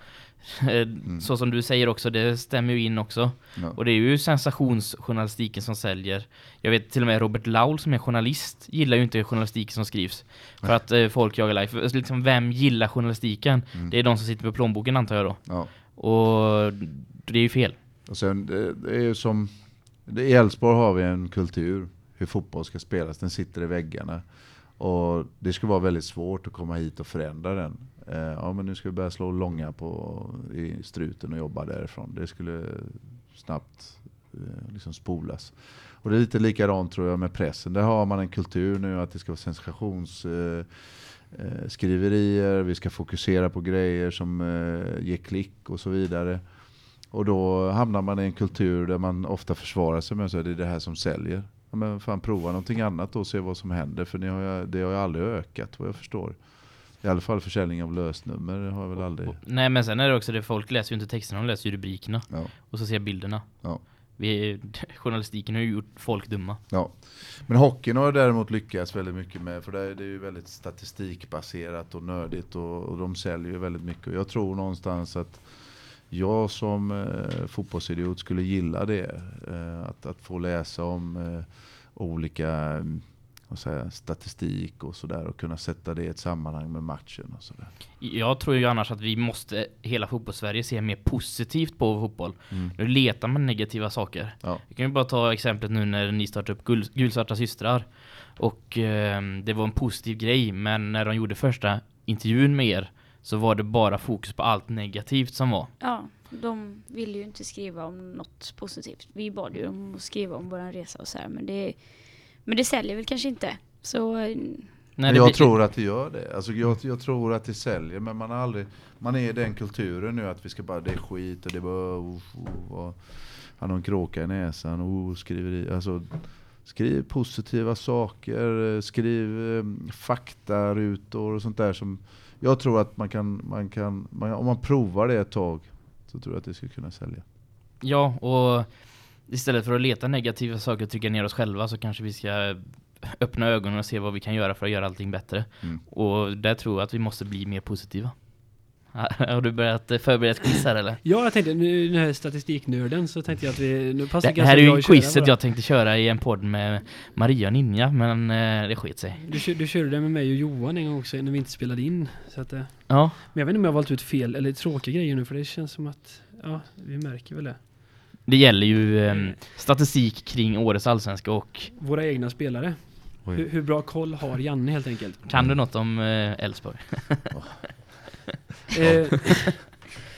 Eh, Så som du säger också, det stämmer ju in också. Ja. Och det är ju sensationsjournalistiken som säljer. Jag vet till och med Robert Laul som är journalist gillar ju inte journalistiken som skrivs. För att eh, folk jagar like. För, liksom, vem gillar journalistiken? Mm. Det är de som sitter på plånboken antar jag då. Ja. Och det är ju fel. Och sen, det, är ju som... I Elfsborg har vi en kultur hur fotboll ska spelas. Den sitter i väggarna. Och det skulle vara väldigt svårt att komma hit och förändra den. Eh, ja, men nu ska vi börja slå långa på, i struten och jobba därifrån. Det skulle snabbt eh, liksom spolas. Och det är lite likadant tror jag med pressen. Där har man en kultur nu att det ska vara sensations... Eh, skriverier, vi ska fokusera på grejer som eh, ger klick och så vidare. Och då hamnar man i en kultur där man ofta försvarar sig med att det är det här som säljer. Ja, men fan prova någonting annat då och se vad som händer. För ni har det har ju aldrig ökat vad jag förstår. I alla fall försäljning av lösnummer har jag väl aldrig... Nej men sen är det också det, folk läser ju inte texterna, de läser ju rubrikerna. Ja, Och så ser bilderna. ja, Vi, journalistiken har ju gjort folk dumma. ja. Men hockeyn har däremot lyckats väldigt mycket med, för det är, det är ju väldigt statistikbaserat och nördigt och, och de säljer ju väldigt mycket. Och jag tror någonstans att jag som eh, fotbollsidiot skulle gilla det. Eh, att, att få läsa om eh, olika mm, vad säger, statistik och sådär och kunna sätta det i ett sammanhang med matchen och sådär. Jag tror ju annars att vi måste, hela fotbollssverige, se mer positivt på fotboll. Mm. Nu letar man negativa saker. Ja. Jag kan ju bara ta exemplet nu när ni startade upp Gul, Gulsvarta systrar. Och eh, det var en positiv grej, men när de gjorde första intervjun med er så var det bara fokus på allt negativt som var. Ja, de ville ju inte skriva om något positivt. Vi bad ju dem att skriva om vår resa och så här, men det, men det säljer väl kanske inte. Så eh, Nej, jag blir- tror att det gör det. Alltså jag, jag tror att det säljer, men man har aldrig... Man är i den kulturen nu att vi ska bara, det är skit och det är bara... Oh, oh, och han har en kråka i näsan, oh, skriver i. Alltså, skriv positiva saker, skriv eh, faktarutor och sånt där som... Jag tror att man kan, man kan man, om man provar det ett tag, så tror jag att det skulle kunna sälja. Ja, och istället för att leta negativa saker och trycka ner oss själva så kanske vi ska öppna ögonen och se vad vi kan göra för att göra allting bättre. Mm. Och där tror jag att vi måste bli mer positiva. Har du börjat eh, förbereda ett quiz här eller? Ja, jag tänkte, nu den här statistiknörden så tänkte jag att vi... Nu passar Det här är ju quizet jag tänkte köra i en podd med Maria och Ninja, men eh, det sket sig. Du, kör- du körde det med mig och Johan en gång också när vi inte spelade in. Så att, eh, Ja, men jag vet inte om jag har valt ut fel eller tråkiga grejer nu för det känns som att, ja, vi märker väl det. Det gäller ju eh, statistik kring årets allsvenska och Våra egna spelare. Hur, hur bra koll har Janne helt enkelt? kan du något om eh, Elfsborg? Eh,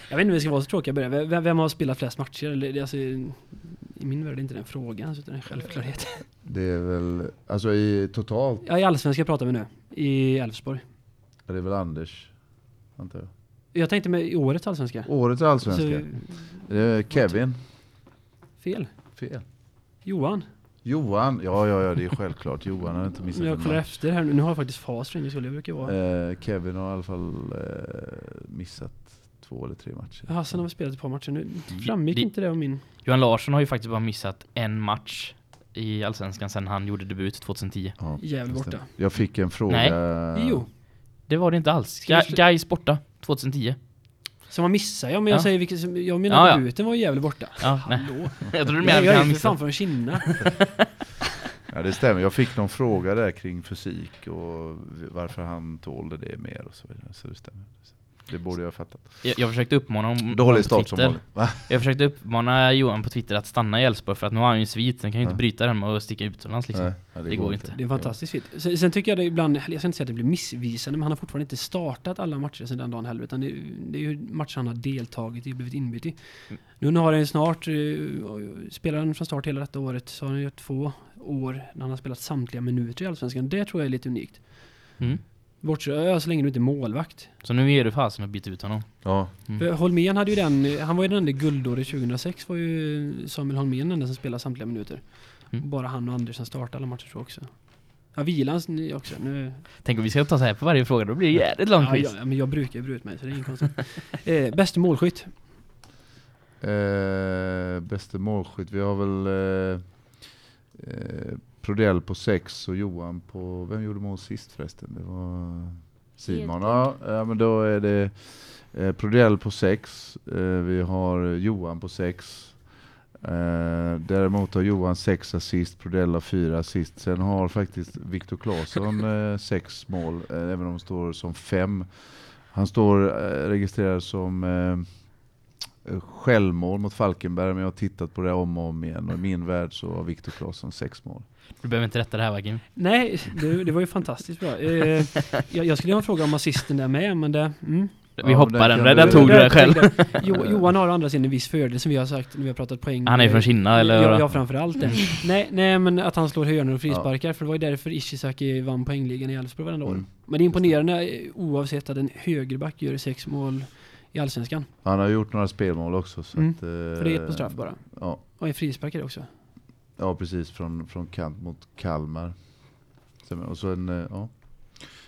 jag vet inte om vi ska vara så tråkiga börja. Vem, vem har spelat flest matcher? Eller, är alltså, I min värld är inte den frågan, utan en självklarhet. Det är väl, alltså i totalt, Ja, i Allsvenskan pratar vi nu. I Elfsborg. är det väl Anders, antar jag. Jag tänkte med i årets Allsvenska. Årets allsvenska. Så, Det är Kevin. Fel. Fel. Johan. Johan, ja ja ja det är självklart. Johan har inte missat Jag kollar match. efter här nu. Nu har jag faktiskt fas för en skull. Jag brukar vara... Eh, Kevin har i alla fall eh, missat två eller tre matcher. Jaha, sen har vi spelat ett par matcher nu. Framgick Det- inte det av min... Johan Larsson har ju faktiskt bara missat en match i allsvenskan sedan han gjorde debut 2010. Ja, Gävle det borta. Jag fick en fråga. Nej. Jo. Det var det inte alls. Sl- Gais borta 2010. Så man missar ja, men jag Ja. säger vilket, som- jag menar Ja, ja. debuten var ju Gävle borta. Ja. Hallå? Jag tror du menar jag att är han ju för fan missade. från Kinna. Ja det stämmer. Jag fick någon fråga där kring fysik och varför han tålde det mer och så vidare. Så det stämmer. Det borde jag ha fattat. Jag, jag försökte uppmana honom Dålig start som vanligt. Va? Jag försökte uppmana Johan på Twitter att stanna i Elfsborg för att nu har han ju en svit. Den kan ju inte bryta den att sticka utomlands liksom. Nej, ja, Det går inte. Det är fantastiskt fint. Sen, sen tycker jag det ibland, jag ska inte säga att det blir missvisande, men han har fortfarande inte startat alla matcher sedan den dagen heller. Utan det, det är ju matcher han har deltagit i och blivit inbytt i. Nu har han snart, eh, spelar han från start hela detta året, så har han ju två år när han har spelat samtliga minuter i Allsvenskan. Det tror jag är lite unikt. Mm. Bortsett, ja, så länge du inte är målvakt. Så nu är du fasen att byta ut honom. Ja, Mm. För Holmén hade ju den, han var ju den enda guldåret 2006 var ju Samuel Holmén den enda som spelade samtliga minuter. Mm. Bara han och Andersen startade alla matcher jag också. Ja, Vilans ni också. Nu, Tänk om vi ska ta så här på varje fråga, då blir det jävligt långt ja, quiz. ja, men jag brukar ju bryta mig så det är inget konstigt. eh, bästa målskytt? Eh, bästa målskytt, vi har väl eh, eh, Prodell på sex och Johan på, vem gjorde mål sist förresten? Det var Simon, ja, ja men då är det eh, Prodell på 6. Eh, vi har Johan på 6. Eh, däremot har Johan 6 assist, Prodell har 4 assist. Sen har faktiskt Viktor Claesson 6 eh, mål, eh, även om han står som 5. Han står eh, registrerad som självmål mot Falkenberg, men jag har tittat på det om och om igen. Och i min värld så har Viktor Claesson sex mål. Du behöver inte rätta det här va Kim? Nej, det, det var ju fantastiskt bra. Eh, jag, jag, skulle ha en fråga om assisten där med, men det... Mm. Vi ja, hoppar den, den, den tog du själv. Jo, Johan har å andra sidan en viss fördel som vi har sagt när vi har pratat poäng. Han är från Kina eller? Ja, ja framförallt det. nej, nej, men att han slår hörnor och frisparkar, ja. för det var ju därför Ishizaki vann poängligan i Elfsborg varenda år. Mm. Men det är imponerande oavsett att en högerback gör sex mål i Allsvenskan. Han har gjort några spelmål också. Så mm. att, För det är ett på straff bara. Ja. Och en frisparkare också. Ja, precis. Från, från kant mot Kalmar. Och så en, eh, ja.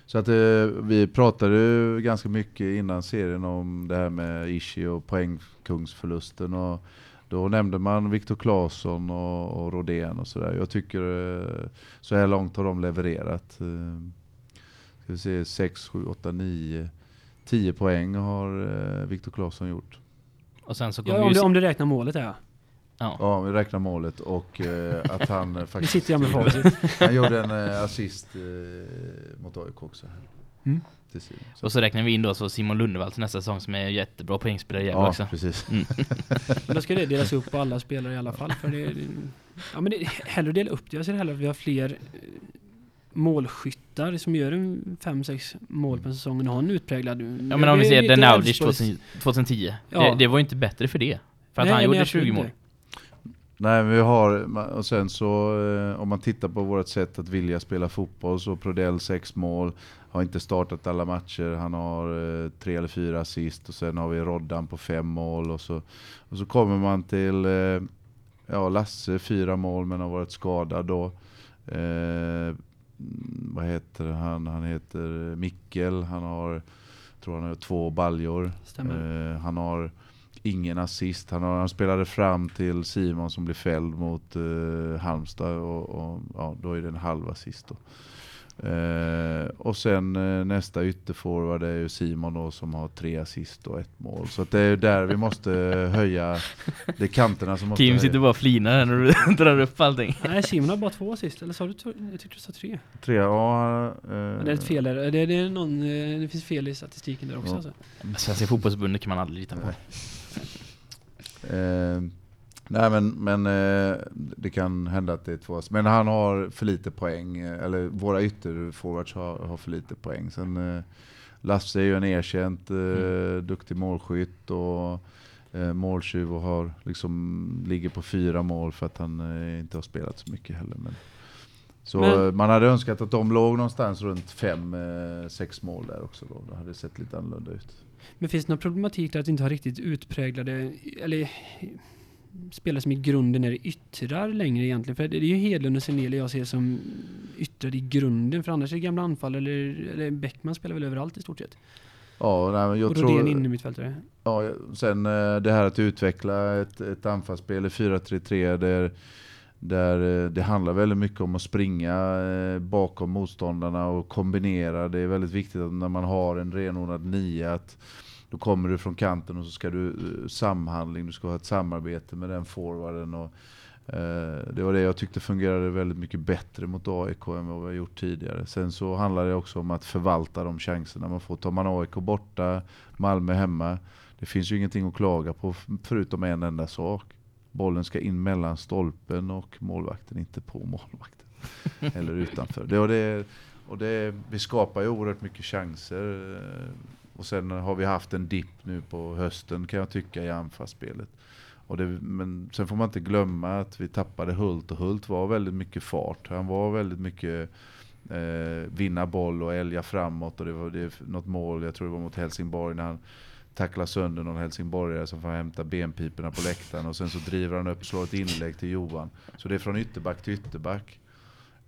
Så att eh, vi pratade ganska mycket innan serien om det här med Ishi och poängkungsförlusten. Och då nämnde man Viktor Claesson och, och Rodén och sådär. Jag tycker eh, så här långt har de levererat. Ska vi se, 6, 7, 8, 9 10 poäng har eh, Viktor Claesson gjort. Och sen så ja, om, du, om du räknar målet ja. Ja, ja vi räknar målet och eh, att han faktiskt... Nu sitter jag med facit. han gjorde en eh, assist eh, mot AIK också. Mm. Och så räknar vi in då så Simon Lundevall till nästa säsong som är jättebra poängspelare i ja, också. precis. Mm. men då ska det delas upp på alla spelare i alla fall. För det, ja, men det, hellre dela upp det. Jag ser hellre att vi har fler eh, målskyttar som gör en 5-6 mål på säsongen och har en utpräglad... Ja men om vi ser Den Audic 2010. Ja. Det, det, var ju inte bättre för det. För att nej, han gjorde 20 mål. Nej, vi har, och sen så eh, om man tittar på vårt sätt att vilja spela fotboll så Prodell 6 mål, har inte startat alla matcher, han har eh, tre eller fyra assist och sen har vi Roddan på fem mål och så, och så kommer man till eh, ja, Lasse fyra mål men har varit skadad då. Eh, vad heter han? Han heter Mikkel. Han har, tror han har två baljor. Eh, han har ingen assist. Han, har, han spelade fram till Simon som blev fälld mot eh, Halmstad och, och, ja, då är det en halv assist. Då. Eh, och sen eh, nästa ytterforward är ju Simon då, som har tre assist och ett mål. Så det är där vi måste höja, det är kanterna som måste Kim sitter bara och flinar när du drar upp allting. Nej, Simon har bara två assist, eller sa du Jag tyckte du sa tre. Tre, ja. Eh, det är ett fel där. Det, det, är någon, eh, det finns fel i statistiken där också. Ja. Alltså. Svenska fotbollsförbundet kan man aldrig lita på. Eh, Nej men, men eh, det kan hända att det är två. Men han har för lite poäng. Eh, eller våra ytterforwards har, har för lite poäng. Sen eh, Lasse är ju en erkänt mm. duktig målskytt och måltjuv och har, liksom, ligger på fyra mål för att han inte har spelat så mycket heller. Men, så men, man hade önskat att de låg någonstans runt fem, sex mål där också. Då. Det hade sett lite annorlunda ut. Men finns det någon problematik där att inte ha riktigt utpräglade, eller spelare som i grunden är yttrar längre egentligen. För det är ju Hedlund och Seneli jag ser som yttrar i grunden. För annars är det gamla anfall eller, eller Bäckman spelar väl överallt i stort sett. Ja, nej, jag och tror... inne mittfältare. Ja, sen eh, det här att utveckla ett, ett anfallsspel i 4-3-3 där, där eh, det handlar väldigt mycket om att springa eh, bakom motståndarna och kombinera. Det är väldigt viktigt att när man har en renodlad nia att då kommer du från kanten och så ska du eh, samhandling, du ska ha ett samarbete med den forwarden. Och, eh, det var det jag tyckte fungerade väldigt mycket bättre mot AIK än vad vi har gjort tidigare. Sen så handlar det också om att förvalta de chanserna man får. Tar man AIK borta, Malmö hemma, det finns ju ingenting att klaga på förutom en enda sak. Bollen ska in mellan stolpen och målvakten, inte på målvakten. Eller utanför. Det, och det, och det, vi skapar ju oerhört mycket chanser. Och sen har vi haft en dipp nu på hösten kan jag tycka i anfallsspelet. Och det, men sen får man inte glömma att vi tappade Hult och Hult var väldigt mycket fart. Han var väldigt mycket eh, vinna boll och älga framåt. Och det var det, något mål, jag tror det var mot Helsingborg, när han tacklar sönder någon helsingborgare som får hämta benpiporna på läktaren. Och sen så driver han upp, och slår ett inlägg till Johan. Så det är från ytterback till ytterback.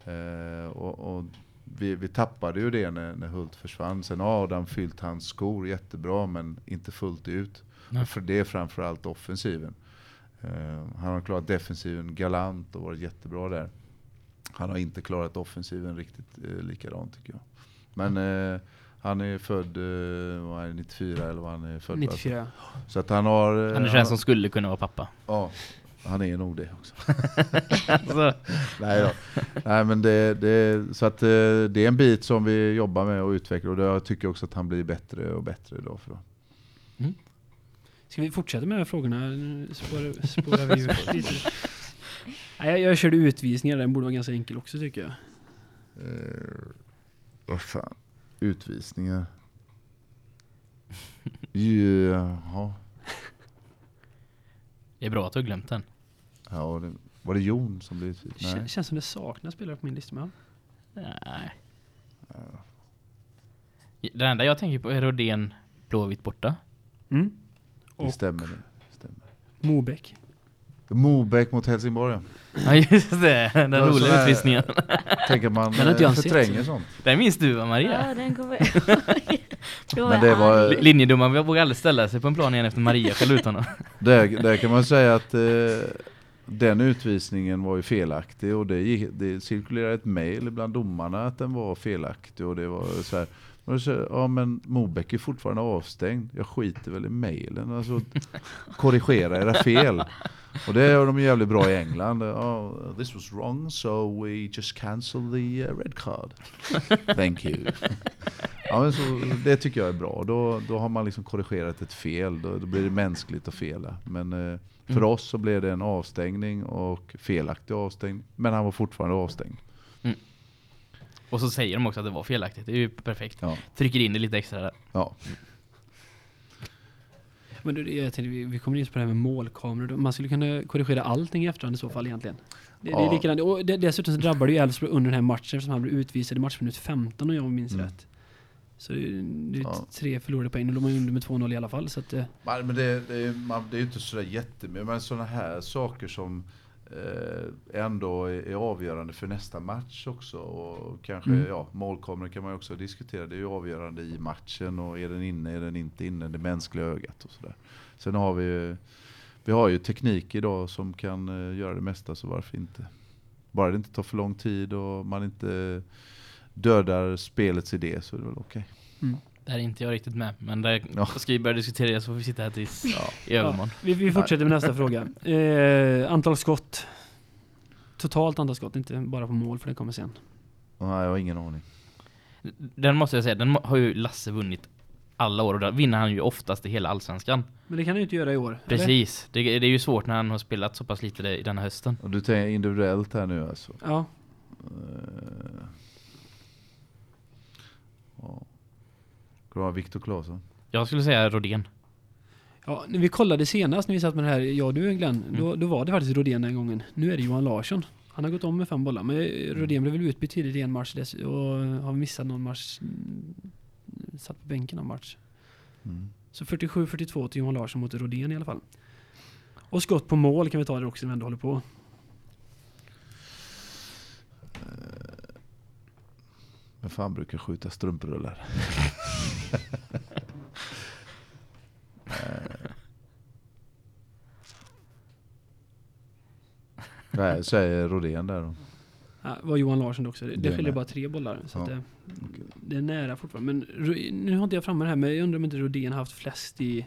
Eh, och, och vi, vi tappade ju det när, när Hult försvann. Sen har Adam fyllt hans skor jättebra, men inte fullt ut. För det är framförallt offensiven. Uh, han har klarat defensiven galant och varit jättebra där. Han har inte klarat offensiven riktigt uh, likadant tycker jag. Men uh, Han är född eh, vad är det, 94 eller vad han är född. 94. Så att han har... eh, Han är den som skulle kunna vara pappa. Ja, han är nog det också. Så, Nej, då. Nej men det, det, så att eh, det är en bit som vi jobbar med och utvecklar och jag tycker också att han blir bättre och bättre dag för dag. Ska vi fortsätta med de här frågorna? Nu Spårar, spårar vi lite. Nej, jag, jag körde utvisningar, den borde vara ganska enkel också tycker jag. Eh, vad fan, utvisningar. Jaha. det är bra att du har glömt den. Ja, det, var det Jon som blev utvisad? Kän, känns som det saknas spelare på min lista. Ja. Nej. Den enda jag tänker på är Rodén Blåvitt borta. mm. Det stämmer. Det stämmer. Mobeck. Mobeck mot Helsingborg. ja. Just det, den Det roliga sån här- utvisningen. Tänk att man eh, jag sett. förtränger sånt. Den minns du va Maria? Ja, den kommer... Men det var- Linjedomaren vågar aldrig ställa sig på en plan igen efter Maria skällde ut honom. Där, där kan man säga att eh, den utvisningen var ju felaktig och det, gick, det cirkulerade ett mejl bland domarna att den var felaktig och det var så här. Och så, ja men Mobeck är fortfarande avstängd. Jag skiter väl i mejlen. Alltså, korrigera era fel. Och det gör de jävligt bra i England. Oh, this was wrong so we just cancel the uh, red card. Thank you. Ja, men så, det tycker jag är bra. Då, då har man liksom korrigerat ett fel. Då, då blir det mänskligt att fela. Men eh, för Mm. oss så blev det en avstängning och felaktig avstängning. Men han var fortfarande avstängd. Och så säger de också att det var felaktigt. Det är ju perfekt. Ja. Trycker in det lite extra där. Ja. Men du, jag tänkte, vi, vi kommer in på det här med målkameror. Man skulle kunna korrigera allting i efterhand i så fall egentligen. Det, det är Ja. likadant. Och det, dessutom så drabbar det ju Elfsborg under den här matchen eftersom han blev utvisad i matchminut 15 om jag minns Mm. rätt. Så det, är- det är Ja. tre förlorade poäng. Nu låg man ju under med 2-0 i alla fall. Så att, eh, Men det, det, är, man, det är ju inte sådär jättemycket. Men sådana här saker som ändå är, avgörande för nästa match också. Och kanske, Mm. ja, målkameror kan man ju också diskutera. Det är ju avgörande i matchen och är den inne, är den inte inne, det mänskliga ögat och sådär. Sen har vi ju, vi har ju teknik idag som kan eh, göra det mesta, så varför inte? Bara det inte tar för lång tid och man inte dödar spelets idé så är det väl okej. Där är inte jag riktigt med. Men där Ja. ska vi börja diskutera det så får vi sitta här tills Ja. i övermorgon. vi, vi fortsätter med nästa fråga. Eh, antal skott. Totalt antal skott, inte bara på mål för det kommer sen. Nej, jag har ingen aning. Den måste jag säga, den har ju Lasse vunnit alla år och där vinner han ju oftast i hela allsvenskan. Men det kan han ju inte göra i år. Precis. Det, det är ju svårt när han har spelat så pass lite det- i denna hösten. Och du tänker individuellt här nu alltså? Ja. Eh, Ja. Ska det vara Viktor Claesson? Jag skulle säga Rodén. ja. När vi kollade senast när vi satt med det här, jag och du Glenn, då, då var det faktiskt Rodén den gången. Nu är det Johan Larsson. Han har gått om med fem bollar. Men Rodén blev väl utbytt tidigt i en match dess, och har missat någon match. mm, Satt på bänken någon match. Mm. Så 47-42 till Johan Larsson mot Rodén i alla fall. Och skott på mål kan vi ta det också när vi ändå håller på. Vem fan brukar skjuta strumprullar? Eh. Nej, säger Rodén där då. Ja, var Johan Larsson också. Det, Det skiljer bara tre bollar. Så att Ja. det, det är nära fortfarande. Men nu har inte jag framme det här, men jag undrar om inte Rodén har haft flest i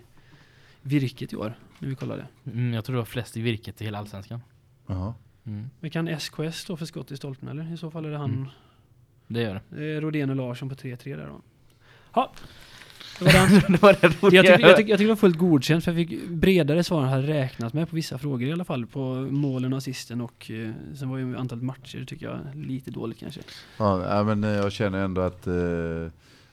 virket i år. När vi kollade. Mm, jag tror det var flest i virket i hela allsvenskan. Jaha. Mm, Men kan SKS stå för skott i stolpen eller? I så fall är det han. Mm. det gör det. Rodén och Larsson på 3-3 där då. Ja. Det var den. det var Jag tycker, jag, tycker, jag tycker det var fullt godkänt för jag fick bredare svar än jag hade räknat med på vissa frågor i alla fall. På målen och assisten och eh, sen var ju antalet matcher tycker jag lite dåligt kanske. Ja, men eh, jag känner ändå att eh,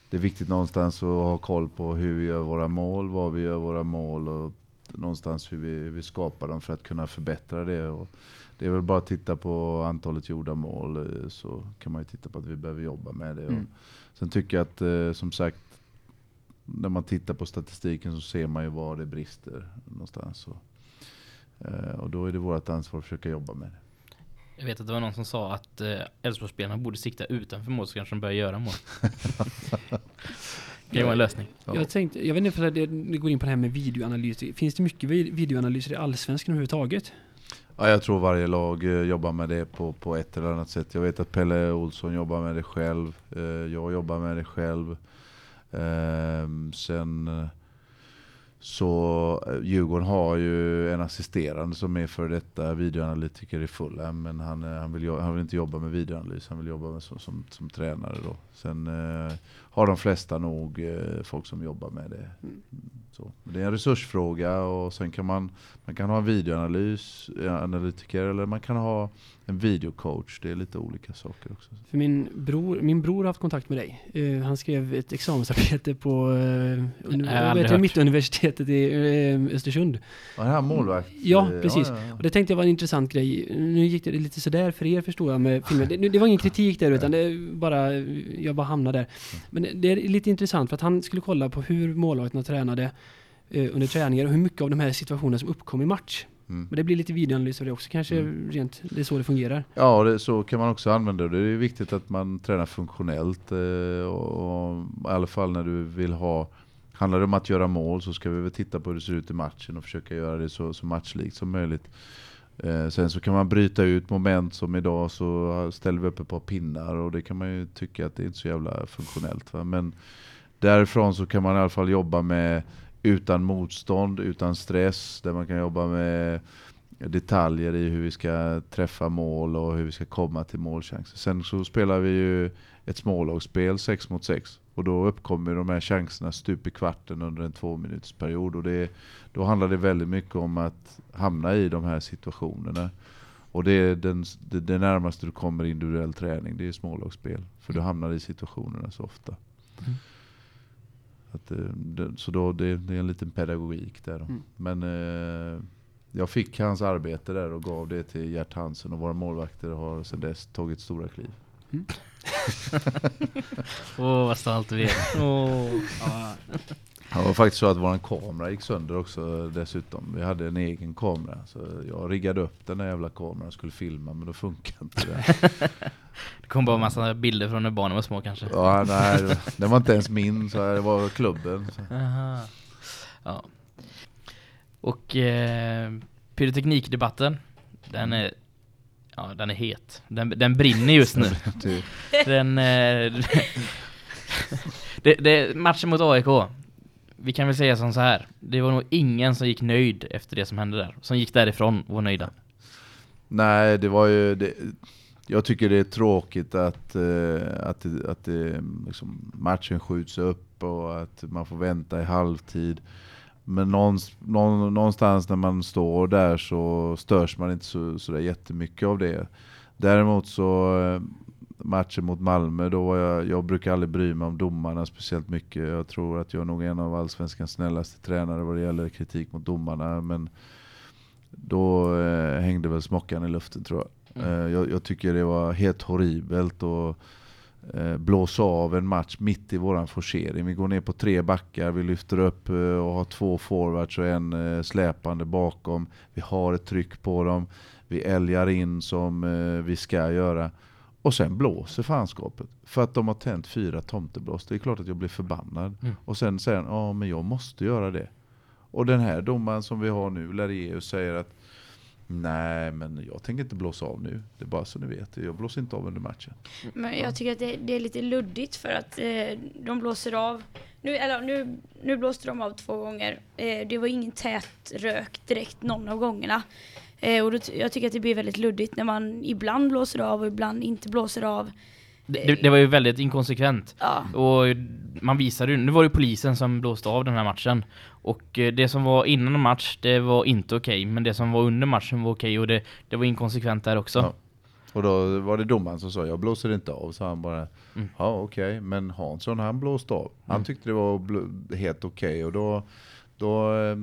det är viktigt någonstans att ha koll på hur vi gör våra mål, vad vi gör våra mål och någonstans hur vi, hur vi skapar dem för att kunna förbättra det. Och det är väl bara att titta på antalet gjorda mål eh, så kan man ju titta på att vi behöver jobba med det. Mm. Och sen tycker jag att eh, som sagt när man tittar på statistiken så ser man ju var det brister någonstans. Och, eh, och då är det vårt ansvar att försöka jobba med det. Jag vet att det var någon som sa att eh, Elfsborgsspelarna borde sikta utanför mål så kanske de börjar göra mål. det var en lösning. Ja. Jag tänkte, jag vet inte för det, det går in på det här med videoanalys. Finns det mycket vi- videoanalyser i allsvenskan överhuvudtaget? Ja, jag tror varje lag eh, jobbar med det på, på ett eller annat sätt. Jag vet att Pelle Olsson jobbar med det själv. Jag jobbar med det själv. Ehm, sen så eh, Djurgården har ju en assisterande som är för detta videoanalytiker i Fulham. Men han, eh, han, vill, han vill inte jobba med videoanalys, han vill jobba med som, som, som tränare då. Sen eh, har de flesta nog eh, folk som jobbar med det. Mm. Så. Det är en resursfråga och sen kan man, man kan ha en videoanalys, eh, analytiker eller man kan ha en videocoach. Det är lite olika saker också. För min bror, min bror har haft kontakt med dig. Eh, han skrev ett examensarbete på uh, uni-. Mittuniversitetet i eh, Östersund. Ja, det här målvakt. Ja, precis. ja, ja. Och det tänkte jag var en intressant grej. Nu gick det lite sådär för er förstår jag med filmen. Det, det var ingen kritik där utan det bara, jag bara hamnade där. Men det är lite intressant för att han skulle kolla på hur målvakterna tränade eh, under träningar och hur mycket av de här situationerna som uppkom i match. Mm. Men det blir lite videoanalys av det också kanske Mm. rent, det är så det fungerar. Ja, det, så kan man också använda det. Det är viktigt att man tränar funktionellt. Eh, och, och, I alla fall när du vill ha... Handlar det om att göra mål så ska vi väl titta på hur det ser ut i matchen och försöka göra det så, så matchlikt som möjligt. Eh, sen så kan man bryta ut moment som idag så ställer vi upp ett par pinnar och det kan man ju tycka att det är inte så jävla funktionellt. Va? Men därifrån så kan man i alla fall jobba med utan motstånd, utan stress, där man kan jobba med detaljer i hur vi ska träffa mål och hur vi ska komma till målchanser. Sen så spelar vi ju ett smålagsspel 6 mot 6 och då uppkommer de här chanserna stup i kvarten under en två minuters period och det, då handlar det väldigt mycket om att hamna i de här situationerna. Och det är den, det, det närmaste du kommer individuell träning, det är smålagsspel. För du hamnar i situationerna så ofta. Mm. Att, eh, det, så då, det, det är en liten pedagogik där. Mm. Men eh, jag fick hans arbete där och gav det till Gert Hansen och våra målvakter har sedan dess tagit stora kliv. Åh, vad stolt vi är. Åh. Det var faktiskt så att vår kamera gick sönder också dessutom. Vi hade en egen kamera. Så jag riggade upp den där jävla kameran och skulle filma men då funkade inte det. Det kom bara en massa bilder från när barnen var små kanske. Ja, nej, det- var inte ens min, så det var klubben. Ja. Och eh, pyroteknikdebatten, den är, ja, den är het. Den, den brinner just nu. Det- Den, eh, det, det, matchen mot AIK, vi kan väl säga som så här. Det var nog ingen som gick nöjd efter det som hände där. Som gick därifrån och var nöjda. Nej, det var ju... Det, jag tycker det är tråkigt att, eh, att, det, att det, liksom, matchen skjuts upp och att man får vänta i halvtid. Men någonstans, någonstans när man står där så störs man inte så, så där jättemycket av det. Däremot så eh, matchen mot Malmö, då var jag, jag brukar aldrig bry mig om domarna speciellt mycket. Jag tror att jag är nog en av allsvenskans snällaste tränare vad det gäller kritik mot domarna. Men då eh, hängde väl smockan i luften tror jag. Mm. Eh, jag. Jag tycker det var helt horribelt att eh, blåsa av en match mitt i våran forcering. Vi går ner på tre backar, vi lyfter upp eh, och har två forwards och en eh, släpande bakom. Vi har ett tryck på dem, vi älgar in som eh, vi ska göra. Och sen blåser fanskapet. För att de har tänt fyra tomteblås. Det är klart att jag blir förbannad. Mm. Och sen säger han, ja men jag måste göra det. Och den här domaren som vi har nu, Lareus, säger att Nej, men jag tänker inte blåsa av nu. Det är bara så ni vet. Jag blåser inte av under matchen. Men jag tycker att det, det är lite luddigt för att eh, de blåser av. Nu, eller, nu, nu blåste de av två gånger. Eh, det var ingen tät rök direkt någon av gångerna. Eh, och då, ty- jag tycker att det blir väldigt luddigt när man ibland blåser av och ibland inte blåser av. Det, det, var ju väldigt inkonsekvent. Ja, Och man visade ju, nu var det polisen som blåste av den här matchen. Och eh, det som var innan match, det var inte okej. Men det som var under matchen var okej och det, det var inkonsekvent där också. Ja. Och då var det domaren som sa, jag blåser inte av. Så han bara, Mm. ja okej. Men Hansson han blåste av. Han Mm. tyckte det var helt okej. Och då, då eh,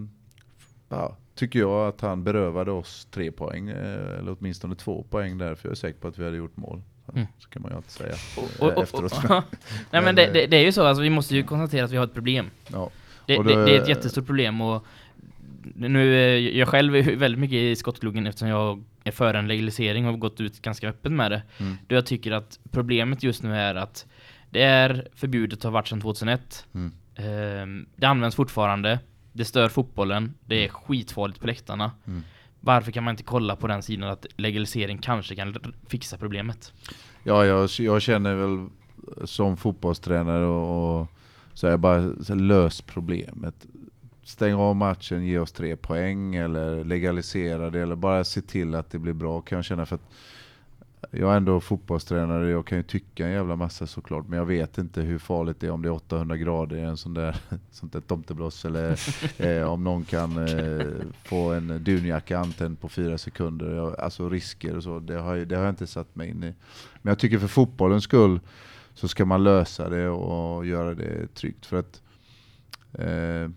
ja, tycker jag att han berövade oss tre poäng. eh, Eller åtminstone två poäng där. För jag är säker på att vi hade gjort mål. Mm. Så kan man ju alltid säga Och, eh, och, efteråt. och, Nej men det, eh, det, det är ju så, alltså, vi måste ju konstatera att vi har ett problem. Ja. Det, Och det, är ett jättestort problem och nu, jag själv är väldigt mycket i skottgluggen eftersom jag är för en legalisering och har gått ut ganska öppet med det. Mm. Då jag tycker att problemet just nu är att det är förbjudet att ha varit sedan 2001. Mm. Ehm, det används fortfarande. Det stör fotbollen. Det är skitfarligt på läktarna. Mm. Varför kan man inte kolla på den sidan att legalisering kanske kan fixa problemet? Ja, jag, jag känner väl som fotbollstränare och, och Så jag bara så lös problemet. Stäng av matchen, ge oss tre poäng eller legalisera det eller bara se till att det blir bra kan jag känna för att jag är ändå fotbollstränare, jag kan ju tycka en jävla massa såklart, men jag vet inte hur farligt det är om det är 800 grader i en sån där, sånt där tomtebloss eller eh, om någon kan eh, få en dunjacka antänd på fyra sekunder. Jag, alltså risker och så, det har, det har jag inte satt mig in i. Men jag tycker för fotbollens skull så ska man lösa det och göra det tryggt. För att eh,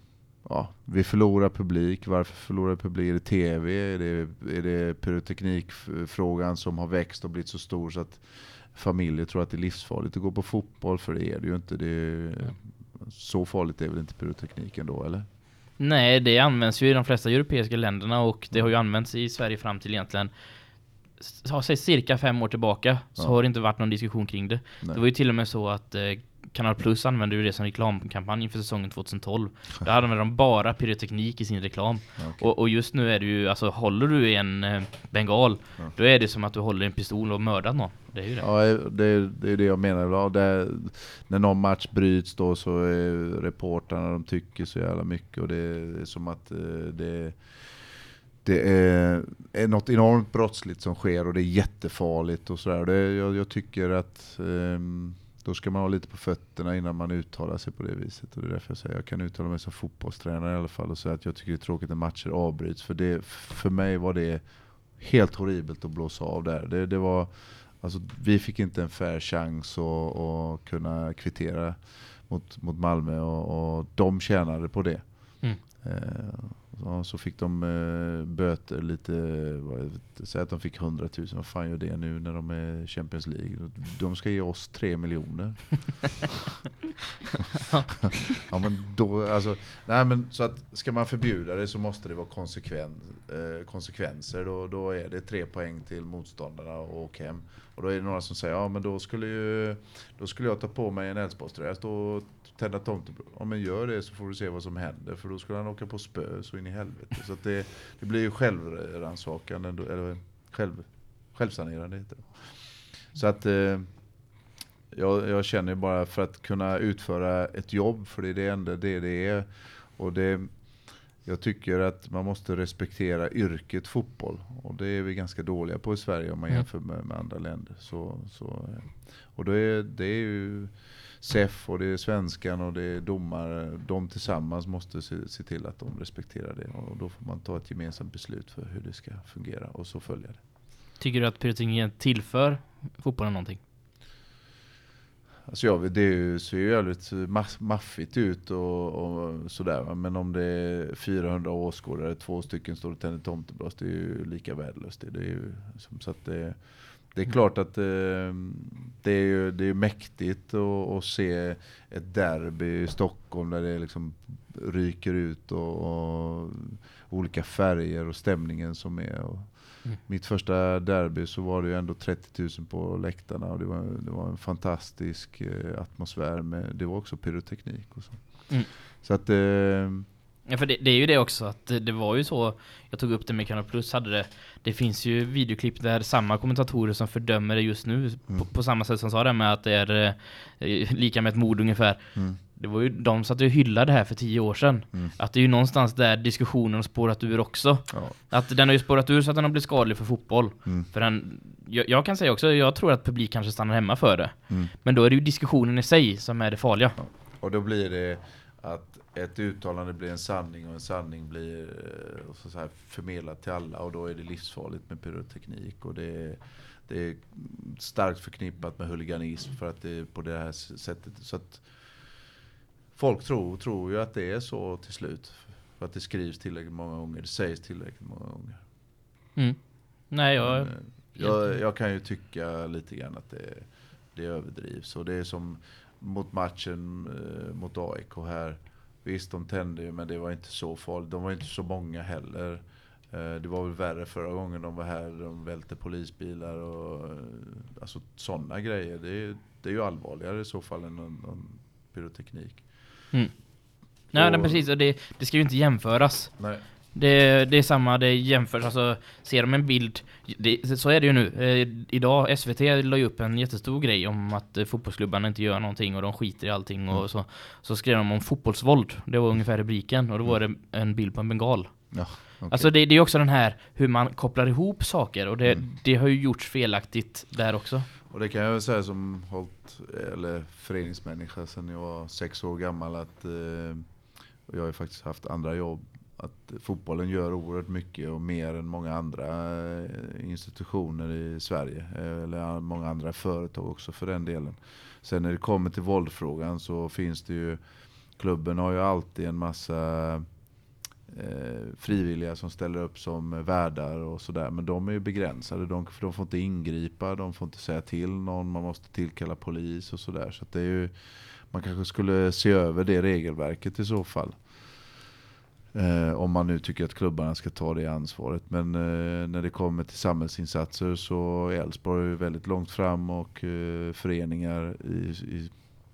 ja, vi förlorar publik. Varför förlorar publik? Är det TV? Är det, är det pyroteknikfrågan som har växt och blivit så stor så att familjer tror att det är livsfarligt att gå på fotboll? För det är det ju inte. Det är, så farligt är väl inte pyrotekniken då, eller? Nej, det används ju i de flesta europeiska länderna och det har ju använts i Sverige fram till egentligen cirka fem år tillbaka så Ja. har det inte varit någon diskussion kring det. Nej. Det var ju till och med så att eh, Kanal Plus använde ju det som reklamkampanj inför säsongen 2012. Där använde de bara pyroteknik i sin reklam. Okej. Och, och just nu är det ju, alltså håller du i en eh, bengal, Ja. då är det som att du håller en pistol och mördar någon. Det är ju det. Ja, det är, det är det jag menar. Ja, det, när någon match bryts då så är reportrarna, de tycker så jävla mycket och det är som att eh, det, det är, är något enormt brottsligt som sker och det är jättefarligt och sådär. Jag, jag tycker att ehm, då ska man ha lite på fötterna innan man uttalar sig på det viset. Och det är därför jag säger jag kan uttala mig som fotbollstränare i alla fall och säga att jag tycker det är tråkigt när matcher avbryts. För, det, för mig var det helt horribelt att blåsa av där. Det, det var, alltså, vi fick inte en fair chans att, att kunna kvittera mot, mot Malmö och, och de tjänade på det. Mm. Eh, så, så fick de eh, böter lite, vet, säg att de fick 100 000, vad fan gör det nu när de är Champions League? De ska ge oss 3 miljoner. ja men då, alltså, nej men så att ska man förbjuda det så måste det vara konsekven, eh, konsekvenser. Då, då är det tre poäng till motståndarna och åk hem. Och då är det några som säger, ja men då skulle ju, då skulle jag ta på mig en Elfsborgströja, stå tända tomtebröd. Ja men gör det så får du se vad som händer. För då skulle han åka på spö så in i helvete. Så det, det blir ju självrannsakande, ändå, eller själv, självsanerande heter det. Så att eh, jag, jag känner bara för att kunna utföra ett jobb, för det är det enda det det är. Och det, jag tycker att man måste respektera yrket fotboll. Och det är vi ganska dåliga på i Sverige om man Mm. jämför med, med andra länder. Så, så, och då är, det är ju SEF och det är svenskan och det är domare. De tillsammans måste se, se till att de respekterar det. Och då får man ta ett gemensamt beslut för hur det ska fungera och så följa det. Tycker du att pyrotekniken tillför fotbollen någonting? Alltså ja, det ser ju jävligt maffigt ut och, och sådär. Men om det är 400 åskådare, två stycken står och tänder tomteblås, det är ju lika värdelöst. Det, det är ju som så att det, det är klart att eh, det är ju det är mäktigt att, se ett derby i Stockholm där det liksom ryker ut och, och olika färger och stämningen som är. Och, Mm. Mitt första derby så var det ju ändå 30 000 på läktarna och det var, det var en fantastisk eh, atmosfär. Med, det var också pyroteknik och så. Mm. Så att... Eh, Ja för det, det är ju det också att det, det var ju så Jag tog upp det med Kanal Plus hade det Det finns ju videoklipp där samma kommentatorer som fördömer det just nu Mm. på, på samma sätt som sa det med att det är eh, lika med ett mord ungefär. Mm, Det var ju de satt ju hyllade det här för tio år sedan. Mm, Att det är ju någonstans där diskussionen har spårat ur också. Ja, Att den har ju spårat ur så att den har blivit skadlig för fotboll. Mm, För den jag, jag kan säga också, jag tror att publik kanske stannar hemma för det. Mm. Men då är det ju diskussionen i sig som är det farliga. Och då blir det att ett uttalande blir en sanning och en sanning blir eh, så här förmedlat till alla och då är det livsfarligt med pyroteknik och det är, det är starkt förknippat med huliganism för att det är på det här sättet. Så att folk tror, tror ju att det är så till slut. För att det skrivs tillräckligt många gånger, det sägs tillräckligt många gånger. mm. Nej jag, Men, eh, jag, jag kan ju tycka lite grann att det, det överdrivs. Och det är som mot matchen eh, mot AIK här. Visst, de tände ju, men det var inte så farligt. De var inte så många heller. Eh, det var väl värre förra gången de var här. De välte polisbilar och eh, alltså sådana grejer. Det är, det är ju allvarligare i så fall än någon, någon pyroteknik. Nej, Och- nej precis, och det, det ska ju inte jämföras. Nej. Det, det är samma, det jämförs, alltså ser de en bild, det, så är det ju nu. Eh, idag, SVT la ju upp en jättestor grej om att eh, fotbollsklubbarna inte gör någonting och de skiter i allting och så. Så skrev de om fotbollsvåld, det var ungefär rubriken och då var det en bild på en bengal. Ja, okej. Alltså det, det är också den här hur man kopplar ihop saker och det, Mm. det har ju gjorts felaktigt där också. Och det kan jag väl säga som hållit, eller föreningsmänniska sedan jag var sex år gammal att, eh, jag har ju faktiskt haft andra jobb, att fotbollen gör oerhört mycket och mer än många andra eh, institutioner i Sverige. Eh, eller många andra företag också för den delen. Sen när det kommer till våldfrågan så finns det ju, klubben har ju alltid en massa eh, frivilliga som ställer upp som värdar och sådär. Men de är ju begränsade. De, för de får inte ingripa, de får inte säga till någon, man måste tillkalla polis och sådär. Så det är ju, man kanske skulle se över det regelverket i så fall. Eh, om man nu tycker att klubbarna ska ta det ansvaret. Men eh, när det kommer till samhällsinsatser så är Elfsborg väldigt långt fram och eh, föreningar i, i,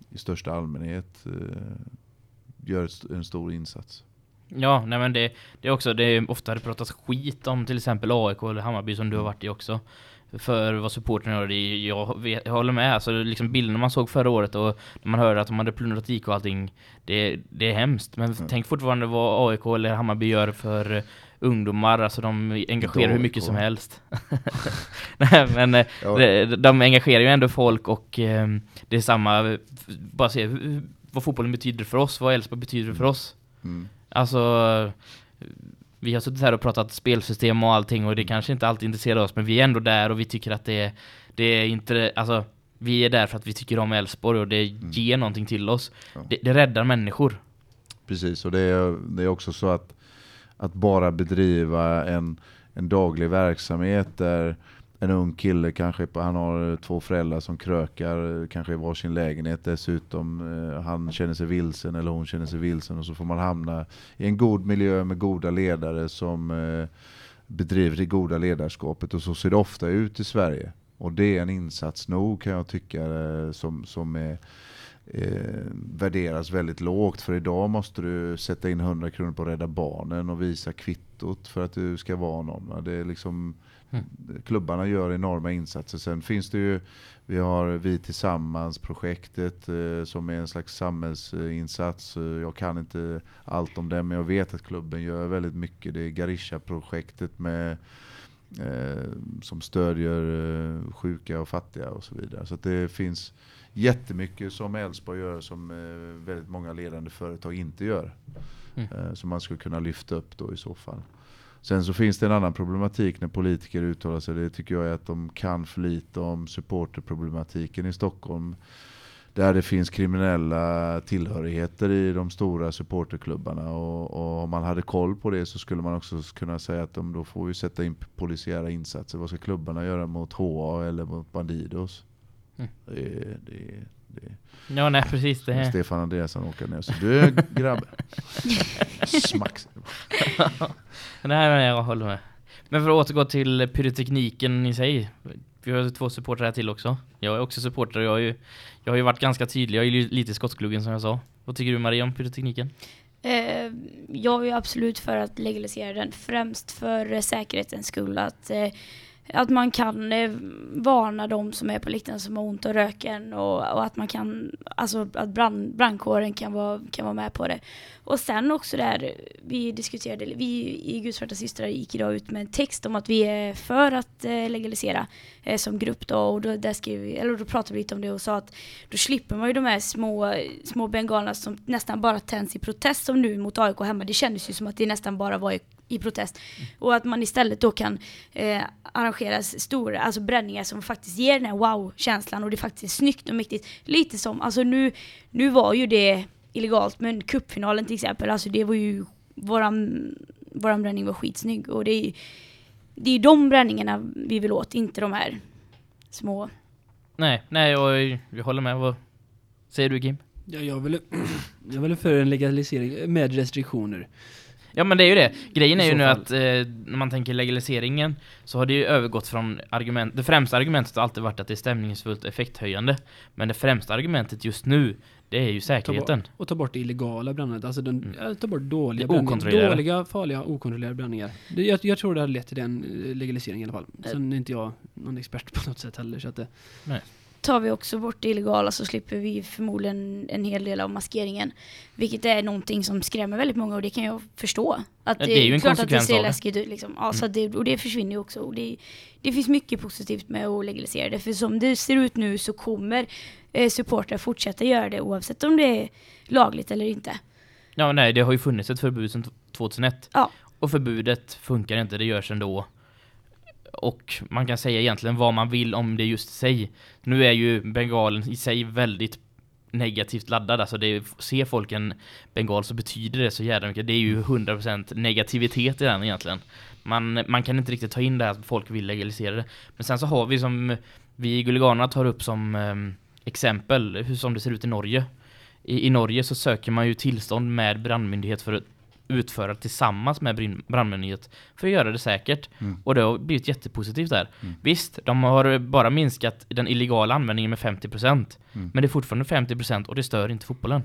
i största allmänhet eh, gör en stor insats. Ja, nej men det, det är också, det är ofta det pratas skit om till exempel AIK eller Hammarby som du har varit i också. För vad supporten gör, jag, vet, jag håller med. Alltså liksom bilderna man såg förra året och när man hörde att de hade plundrat IK och allting, det, det är hemskt. Men Mm. tänk fortfarande vad AIK eller Hammarby gör för eh, ungdomar, alltså de engagerar hur mycket som helst. nej men eh, Ja. de, de engagerar ju ändå folk och eh, det är samma, bara se vad fotbollen betyder för oss, vad Elfsborg betyder för oss. Mm. Alltså vi har suttit här och pratat spelsystem och allting och det kanske inte alltid intresserar oss men vi är ändå där och vi tycker att det, det är inte, alltså vi är där för att vi tycker om Elfsborg och det ger någonting till oss. Ja. Det, det räddar människor. Precis, och det är, det är också så att, att bara bedriva en, en daglig verksamhet där en ung kille kanske, han har eh, två föräldrar som krökar, eh, kanske i varsin lägenhet dessutom. Eh, han känner sig vilsen eller hon känner sig vilsen och så får man hamna i en god miljö med goda ledare som bedriver det goda ledarskapet och så ser det ofta ut i Sverige. Och det är en insats nog kan jag tycka som, som är eh, värderas väldigt lågt. För idag måste du sätta in 100 kronor på Rädda Barnen och visa kvittot för att du ska vara någon. Det är liksom, Mm. Klubbarna gör enorma insatser. Sen finns det ju, vi har Vi Tillsammans-projektet eh, som är en slags samhällsinsats. Eh, Jag kan inte allt om det men jag vet att klubben gör väldigt mycket. Det är Garisha-projektet med eh, som stödjer eh, sjuka och fattiga och så vidare. Så det finns jättemycket som Elfsborg gör som eh, väldigt många ledande företag inte gör. Mm. Som man skulle kunna lyfta upp då i så fall. Sen så finns det en annan problematik när politiker uttalar sig. Det tycker jag är att de kan för lite om supporterproblematiken i Stockholm. Där det finns kriminella tillhörigheter i de stora supporterklubbarna. Och, och om man hade koll på det så skulle man också kunna säga att de då får vi sätta in polisiära insatser. Vad ska klubbarna göra mot HA eller mot Bandidos? Mm. Det, det, Ja nej precis det. Stefan Andreasson åker ner. Så du grabb. Smack. Nej men jag håller med. Men för att återgå till pyrotekniken i sig. Vi har två supportrar här till också. Jag är också supporter jag har ju, jag har ju varit ganska tydlig. Jag är ju lite i skottgluggen som jag sa. Vad tycker du Maria om pyrotekniken? Eh, jag är ju absolut för att legalisera den, främst för säkerhetens skull. Att, eh, att man kan eh, varna de som är på läktaren som har ont och röken och, och att man kan, alltså att brand, brandkåren kan vara, kan vara med på det. Och sen också där, vi diskuterade, vi i Guds svarta systrar gick idag ut med en text om att vi är för att eh, legalisera eh, som grupp då och då, där skrev vi, eller då pratade vi lite om det och sa att då slipper man ju de här små, små bengalerna som nästan bara tänds i protest som nu mot AIK hemma. Det kändes ju som att det nästan bara var i, protest. Och att man istället då kan eh, arrangera stora alltså bränningar som faktiskt ger den här wow-känslan och det är faktiskt snyggt och mäktigt. Lite som, alltså nu, nu var ju det illegalt men cupfinalen till exempel, alltså det var ju våran, våran bränning var skitsnygg och det är det är de bränningarna vi vill åt, inte de här små. Nej, nej jag, jag håller med. Vad säger du Kim? Ja, jag vill, jag vill för en legalisering med restriktioner. Ja men det är ju det. Grejen är ju nu fall. att eh, när man tänker legaliseringen så har det ju övergått från argument, det främsta argumentet har alltid varit att det är stämningsfullt effekthöjande. Men det främsta argumentet just nu Det är ju säkerheten. Och ta bort det illegala brännandet. Alltså den, Mm. ja, ta bort dåliga bränningar. Dåliga, farliga, okontrollerade bränningar. Det, jag, jag tror det har lett till den eh, legaliseringen i alla fall. Sen är inte jag någon expert på något sätt heller. Så att det, Tar vi också bort det illegala så slipper vi förmodligen en hel del av maskeringen. Vilket är någonting som skrämmer väldigt många och det kan jag förstå. Att Ja, det är ju en klart att det konsekvens ser det. läskigt ut liksom. Ja, att det, och det försvinner ju också. Och det, det finns mycket positivt med att legalisera det. För som det ser ut nu så kommer eh, supportrar fortsätta göra det oavsett om det är lagligt eller inte. Ja, nej, det har ju funnits ett förbud sedan 2001. Ja. Och förbudet funkar inte, det görs ändå. Och man kan säga egentligen vad man vill om det just i sig. Nu är ju bengalen i sig väldigt negativt laddad. Alltså det, ser folk en bengal så betyder det så jävla mycket. Det är ju 100% negativitet i den egentligen. Man, man kan inte riktigt ta in det här att folk vill legalisera det. Men sen så har vi som vi i Guliganerna tar upp som ehm, exempel hur som det ser ut i Norge. I, I Norge så söker man ju tillstånd med brandmyndighet för att utföra tillsammans med brand- brandmyndighet för att göra det säkert. Mm. Och det har blivit jättepositivt där. Mm. Visst, de har bara minskat den illegala användningen med 50%. Mm. Men det är fortfarande 50% och det stör inte fotbollen.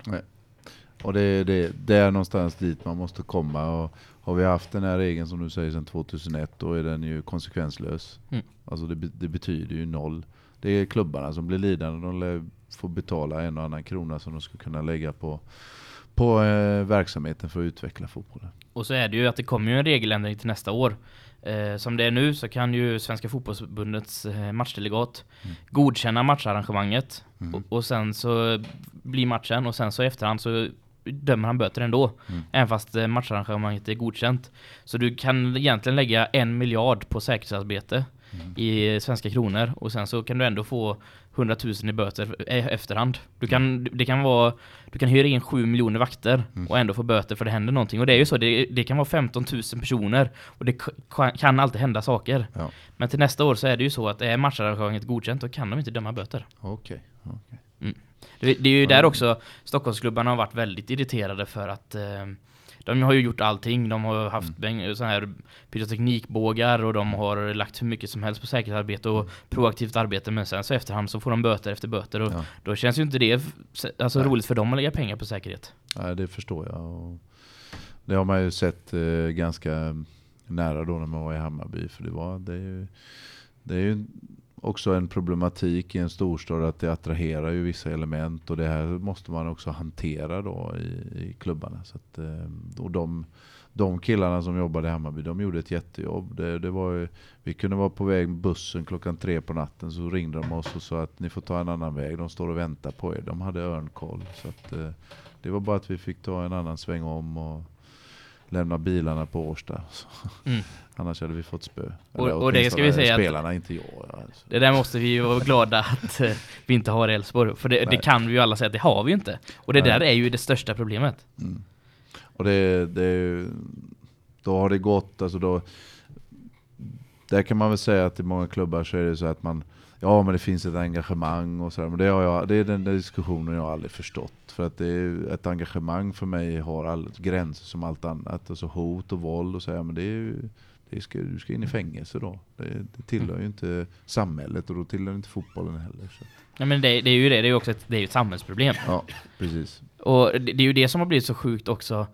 Och det, det, det är någonstans dit man måste komma. Och har vi haft den här regeln som du säger sedan 2001 då är den ju konsekvenslös. Mm. Alltså det, det betyder ju noll. Det är klubbarna som blir lidande. De lär få betala en och annan krona som de ska kunna lägga på, på eh, verksamheten för att utveckla fotbollen. Och så är det ju att det kommer ju en regeländring till nästa år. Eh, som det är nu så kan ju Svenska fotbollsförbundets eh, matchdelegat Mm. godkänna matcharrangemanget. Mm. Och, och sen så blir matchen och sen så i efterhand så dömer han böter ändå. Mm. Även fast eh, matcharrangemanget är godkänt. Så du kan egentligen lägga en miljard på säkerhetsarbete Mm. i svenska kronor och sen så kan du ändå få 100 000 i böter i efterhand. Du kan, det kan vara, du kan hyra in 7 miljoner vakter Mm. och ändå få böter för det händer någonting. Och det är ju så, det, det kan vara 15 000 personer och det kan alltid hända saker. Ja. Men till nästa år så är det ju så att är matcharrangemanget godkänt då kan de inte döma böter. Okej. okej. Det, det är ju där också Stockholmsklubbarna har varit väldigt irriterade för att eh, de har ju gjort allting. De har haft mm. så här pyroteknikbågar och de har lagt hur mycket som helst på säkerhetsarbete och proaktivt arbete men sen så efterhand så får de böter efter böter och Ja. då känns ju inte det alltså, Nej. roligt för dem att lägga pengar på säkerhet. Nej, det förstår jag. Och det har man ju sett eh, ganska nära då när man var i Hammarby. För det, var, det, är ju, det är ju också en problematik i en storstad att det attraherar ju vissa element. Och det här måste man också hantera då i, i klubbarna. Så att, eh, och de, de killarna som jobbade i Hammarby, de gjorde ett jättejobb. Det, det var ju, vi kunde vara på väg med bussen klockan tre på natten så ringde de oss och sa att ni får ta en annan väg. De står och väntar på er. De hade örnkoll. Så att, eh, det var bara att vi fick ta en annan sväng om och lämna bilarna på Årsta. Mm. Annars hade vi fått spö. Och- och det ska vi säga att- Spelarna, inte jag. Alltså. Det där måste vi ju vara glada att eh, vi inte har Elfsborg. För det, det kan vi ju alla säga att det har vi ju inte. Och det Nej. där är ju det största problemet. Mm. Och det, det, då har det gått, alltså då, där kan man väl säga att i många klubbar så är det så att man, ja men det finns ett engagemang och sådär, men det, har jag, det är den där diskussionen jag aldrig förstått. För att det är, ett engagemang för mig har all, gränser som allt annat, alltså hot och våld och så här, men det är det ska, du ska in i fängelse då. Det, det tillhör ju inte samhället och då tillhör inte fotbollen heller. Så. Ja, men det, det är ju det, det är ju också ett, det är ett samhällsproblem. Ja, precis. Och det, det är ju det som har blivit så sjukt också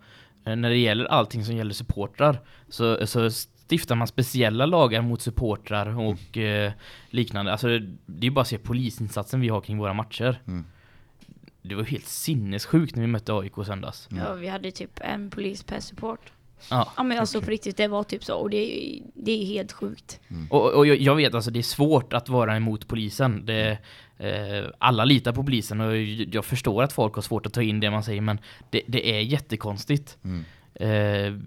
eh, när det gäller allting som gäller supportrar. Så, så stiftar man speciella lagar mot supportrar och eh, liknande. Alltså det, det är ju bara att se polisinsatsen vi har kring våra matcher. Mm. Det var helt sinnessjukt när vi mötte AIK söndags. Mm. Ja, vi hade typ en polis per support. Ja. Ja men alltså Okej. på riktigt, det var typ så. Och det är, det är helt sjukt. Och, och jag- jag vet alltså det är svårt att vara emot polisen. Det, eh, alla litar på polisen och jag förstår att folk har svårt att ta in det man säger men det, det är jättekonstigt. Mm. Eh,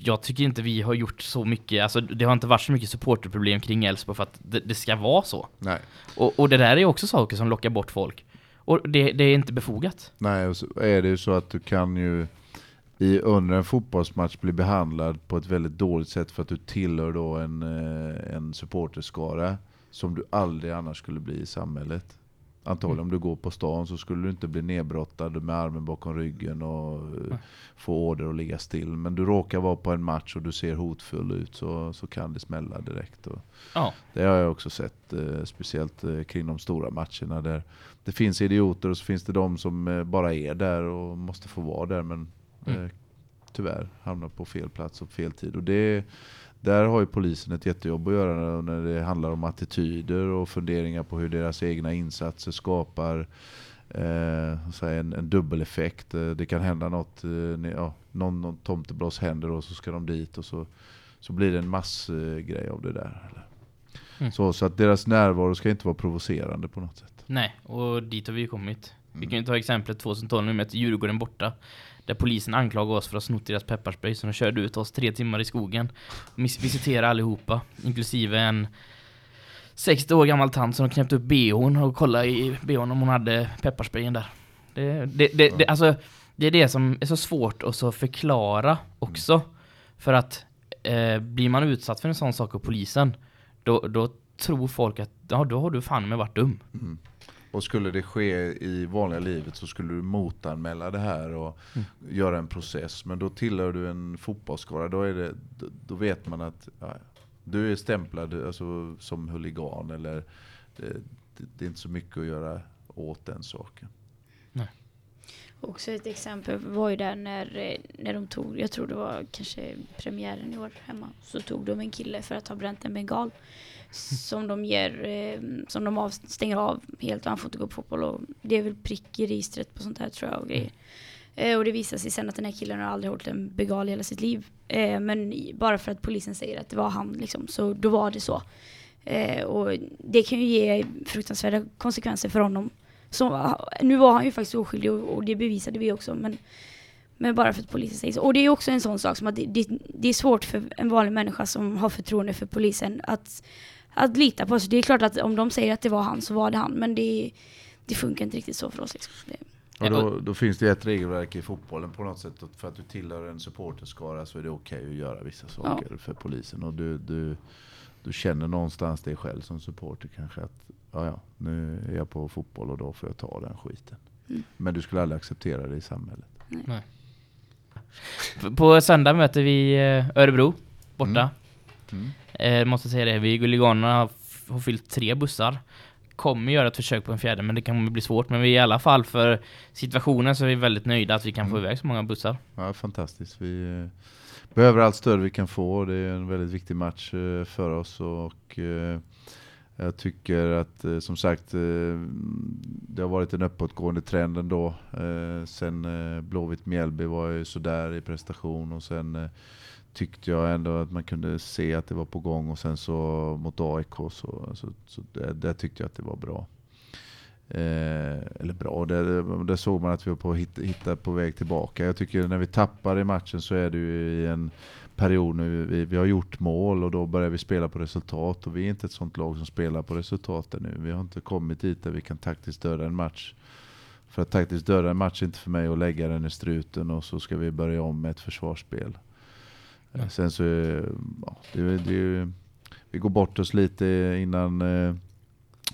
jag tycker inte vi har gjort så mycket, alltså det har inte varit så mycket supporterproblem kring Elfsborg för att det, det ska vara så. Nej. Och, och det där är också saker som lockar bort folk. Och det, det är inte befogat. Nej, och så är det ju så att du kan ju i, under en fotbollsmatch bli behandlad på ett väldigt dåligt sätt för att du tillhör då en, eh, en supporterskara som du aldrig annars skulle bli i samhället. Antagligen Mm. om du går på stan så skulle du inte bli nedbrottad med armen bakom ryggen och eh, Nej. få order att ligga still. Men du råkar vara på en match och du ser hotfull ut så, så kan det smälla direkt. Och Ja. det har jag också sett, eh, speciellt eh, kring de stora matcherna där det finns idioter och så finns det de som eh, bara är där och måste få vara där men Mm. eh, tyvärr hamnar på fel plats och fel tid. Och det, där har ju polisen ett jättejobb att göra när det handlar om attityder och funderingar på hur deras egna insatser skapar eh, en, en dubbeleffekt. Eh, Det kan hända något, eh, ja, någon, någon tomtebloss händer och så ska de dit och så, så blir det en massgrej av det där. Mm. Så, så att deras närvaro ska inte vara provocerande på något sätt. Nej, och dit har vi ju kommit. Vi Mm. kan ju ta exemplet 2012 när vi mötte Djurgården borta. Där polisen anklagade oss för att ha snott deras pepparspray så de körde ut oss tre timmar i skogen. Mis- Visiterade allihopa, inklusive en 60 år gammal tant som knäppte upp bhn och kollade i bhn om hon hade pepparsprayen där. Det, det, det, det, alltså, det är det som är så svårt att så förklara också. För att eh, blir man utsatt för en sån sak av polisen, då, då tror folk att ja, då har du fan med varit dum. Mm. Och skulle det ske i vanliga livet så skulle du motanmäla det här och Mm. göra en process. Men då tillhör du en fotbollsskara, då, är det, då, då vet man att ja, du är stämplad alltså, som huligan. Eller det, det, är inte så mycket att göra åt den saken. Också ett exempel var ju där när, när de tog, jag tror det var kanske premiären i år hemma, så tog de en kille för att ha bränt en bengal. Som de ger, eh, som de av, stänger av helt och han får inte gå på fotboll och det är väl prick i registret på sånt här tror jag och grejer. Eh, och det visar sig sen att den här killen har aldrig hållit en bengal i hela sitt liv. Eh, men bara för att polisen säger att det var han liksom, så då var det så. Eh, och det kan ju ge fruktansvärda konsekvenser för honom. Så, nu var han ju faktiskt oskyldig och, och det bevisade vi också. Men, men bara för att polisen säger så. Och det är också en sån sak som att det, det, det är svårt för en vanlig människa som har förtroende för polisen att, att lita på. Så det är klart att om de säger att det var han så var det han. Men det, det funkar inte riktigt så för oss. Liksom. Det, Och då, då finns det ett regelverk i fotbollen på något sätt. att För att du tillhör en supporterskara så är det okej att göra vissa saker för polisen. Och du, du, du känner någonstans dig själv som supporter kanske att ja, ja, nu är jag på fotboll och då får jag ta den skiten. Mm. Men du skulle aldrig acceptera det i samhället. P- På söndag möter vi eh, Örebro borta. Mm. Eh, måste säga det, vi Gulliganerna har, har fyllt tre bussar. Kommer göra ett försök på en fjärde, men det kan bli svårt. Men vi i alla fall för situationen så är vi väldigt nöjda att vi kan få Mm. iväg så många bussar. Ja, fantastiskt. Vi eh, behöver allt stöd vi kan få. Det är en väldigt viktig match eh, för oss. Och eh, jag tycker att som sagt det har varit en uppåtgående trend ändå. Sen eh, Blåvitt Mjällby var ju sådär i prestation och sen tyckte jag ändå att man kunde se att det var på gång och sen så mot AIK så, så, så där, där tyckte jag att det var bra. Eh, eller bra, där, där såg man att vi var på hitta, hitta på väg tillbaka. Jag tycker när vi tappar i matchen så är det ju i en period nu vi, vi har gjort mål och då börjar vi spela på resultat och vi är inte ett sånt lag som spelar på resultat nu. Vi har inte kommit dit där vi kan taktiskt döda en match. För att taktiskt döda en match är inte för mig att lägga den i struten och så ska vi börja om med ett försvarsspel. Nej. Sen så ja, det, det, vi går bort oss lite innan eh,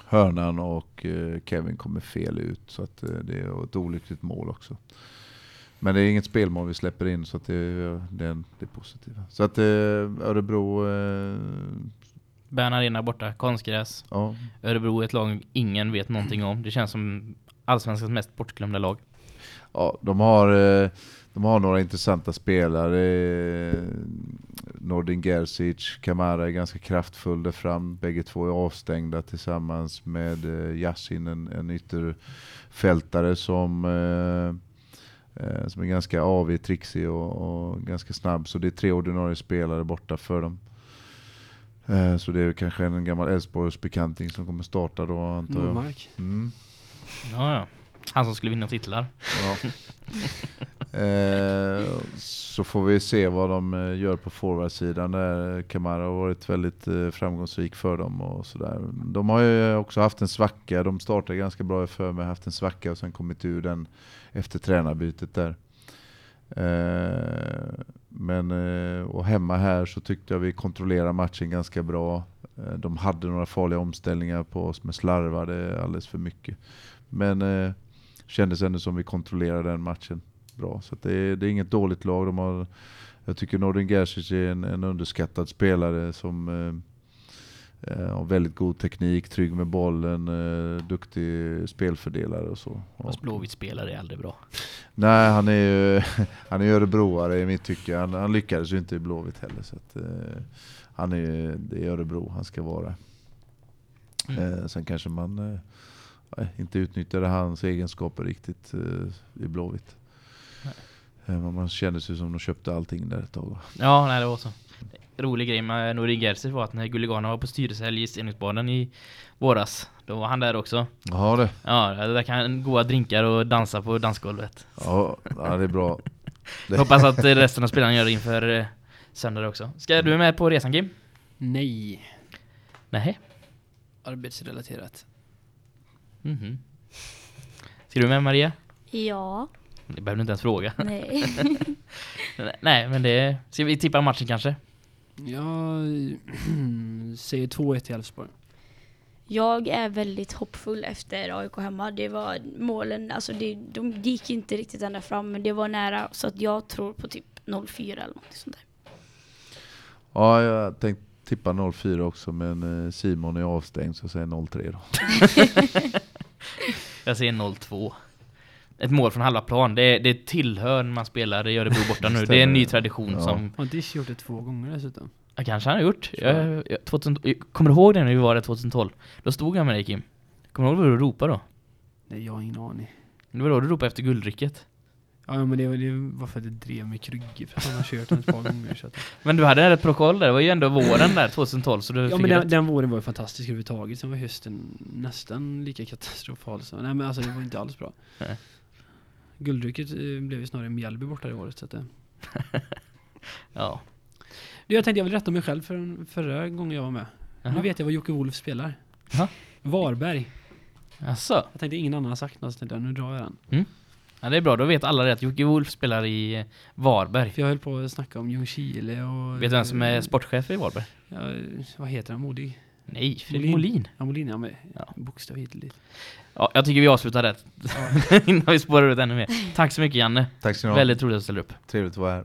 hörnan och eh, Kevin kommer fel ut. Så att eh, det är ett olyckligt mål också. Men det är inget spelmål vi släpper in så att det, det, är, det är positivt. Så att Örebro, eh, Bern Arena borta, konstgräs. ja, Örebro är ett lag ingen vet någonting om. Det känns som allsvenskans mest bortglömda lag. ja, de har, eh, de har några intressanta spelare. Nordin Gerzic, Kamara är ganska kraftfull där fram. Bägge två är avstängda tillsammans med eh, Yasin, en, en ytterfältare som, eh, eh, som är ganska avig, trixig och, och ganska snabb. Så det är tre ordinarie spelare borta för dem. Eh, så det är kanske en gammal Elfsborgs bekanting som kommer starta då antar jag. Nordmark. Mm. Ja, ja. Han som skulle vinna titlar. Ja. Eh, så får vi se vad de eh, gör på forwardsidan där. Kamara har varit väldigt eh, framgångsrik för dem och sådär. De har ju också haft en svacka. De startade ganska bra för mig, haft en svacka och sen kommit ur den efter tränarbytet där. Eh, men eh, och hemma här så tyckte jag vi kontrollerade matchen ganska bra. De hade några farliga omställningar på oss, men slarvade alldeles för mycket. Men eh, kändes ändå som vi kontrollerade den matchen bra. Så det, är, det är inget dåligt lag. De har, jag tycker Nordin Gerzic är en, en underskattad spelare som eh, eh, har väldigt god teknik, trygg med bollen, eh, duktig spelfördelare och så. Fast Blåvitt spelare är aldrig bra. Nej, han är ju han är örebroare i mitt tycke. Han, han lyckades ju inte i Blåvitt heller. Så att, eh, han är ju- det är Örebro han ska vara. Mm. Eh, sen kanske man eh, inte utnyttjade hans egenskaper riktigt i Blåvitt. Eh, men man kändes ju som de köpte allting där ett tag. Ja, nej det var så. Rolig grej med Norin Gerzic var att när Gulligana var på styrelsehelg i Stenungsbaden i våras, då var han där också. Jaha det. Ja, där kan han goda drinkar och dansa på dansgolvet. Ja, ja, det är bra. Det- Hoppas att resten av spelarna gör det inför eh, söndag också. Ska du med på resan Kim? Nej. Nej. Arbetsrelaterat. Mhm. Ska du med Maria? Ja, Det behöver du inte ens fråga. nej. Nej, men det... Ska vi tippa matchen kanske? Jag säger 2-1 till Elfsborg. Jag är väldigt hoppfull efter AIK hemma. Det var målen, alltså det, de gick inte riktigt ända fram men det var nära så att jag tror på typ 0-4 eller något sånt där. Ja, jag tänkte tippa 0-4 också, men eh, Simon är avstängd så jag säger 0-3 då. Jag säger 0-2. Ett mål från halva plan. Det, det tillhör när man spelar i Örebro borta nu. Det är en ny tradition Ja. som... Har Dish gjort det två gånger dessutom? Ja, kanske han har gjort. Jag, jag, 2000, jag kommer du ihåg det när vi var där 2012? Då stod jag med dig Kim. Kommer du ihåg vad du ropade då? Nej, jag har ingen aning. Det var då du ropade efter guldrycket. Ja, men det, var- det var för att det drev med kryggor för att han har kört den ett par gånger. Så att, Men du hade ett protokoll där. Det var ju ändå våren där 2012 så du ja, men rätt. den, den våren var ju fantastisk överhuvudtaget. Sen var hösten nästan lika katastrofal. Så, nej, men alltså det var inte alls bra. Nej. Guldrycket eh, blev ju snarare Mjällby borta i året. Så att, eh. Ja. Du, jag tänkte jag vill rätta mig själv för förra gången jag var med. Jaha. Nu vet jag vad Jocke Wolf spelar. Jaha. Varberg. Asså. Jag tänkte ingen annan har sagt något, så tänkte jag, nu drar jag den. Ja, det är bra. Då vet alla det att Jocke Wolf spelar i eh, Varberg. För jag höll på att snacka om Ljungskile och... Vet du vem som är sportchef i Varberg? Ja, vad heter han? Modig? Nej, Fredrik Molin. Ja, Molin, ja, men Ja. bokstav hit och dit. Ja, jag tycker vi avslutar rätt. Ja. Innan vi spårar ut ännu mer. Tack så mycket Janne. Tack ni ha. Väldigt roligt att ställa upp. Trevligt att vara här.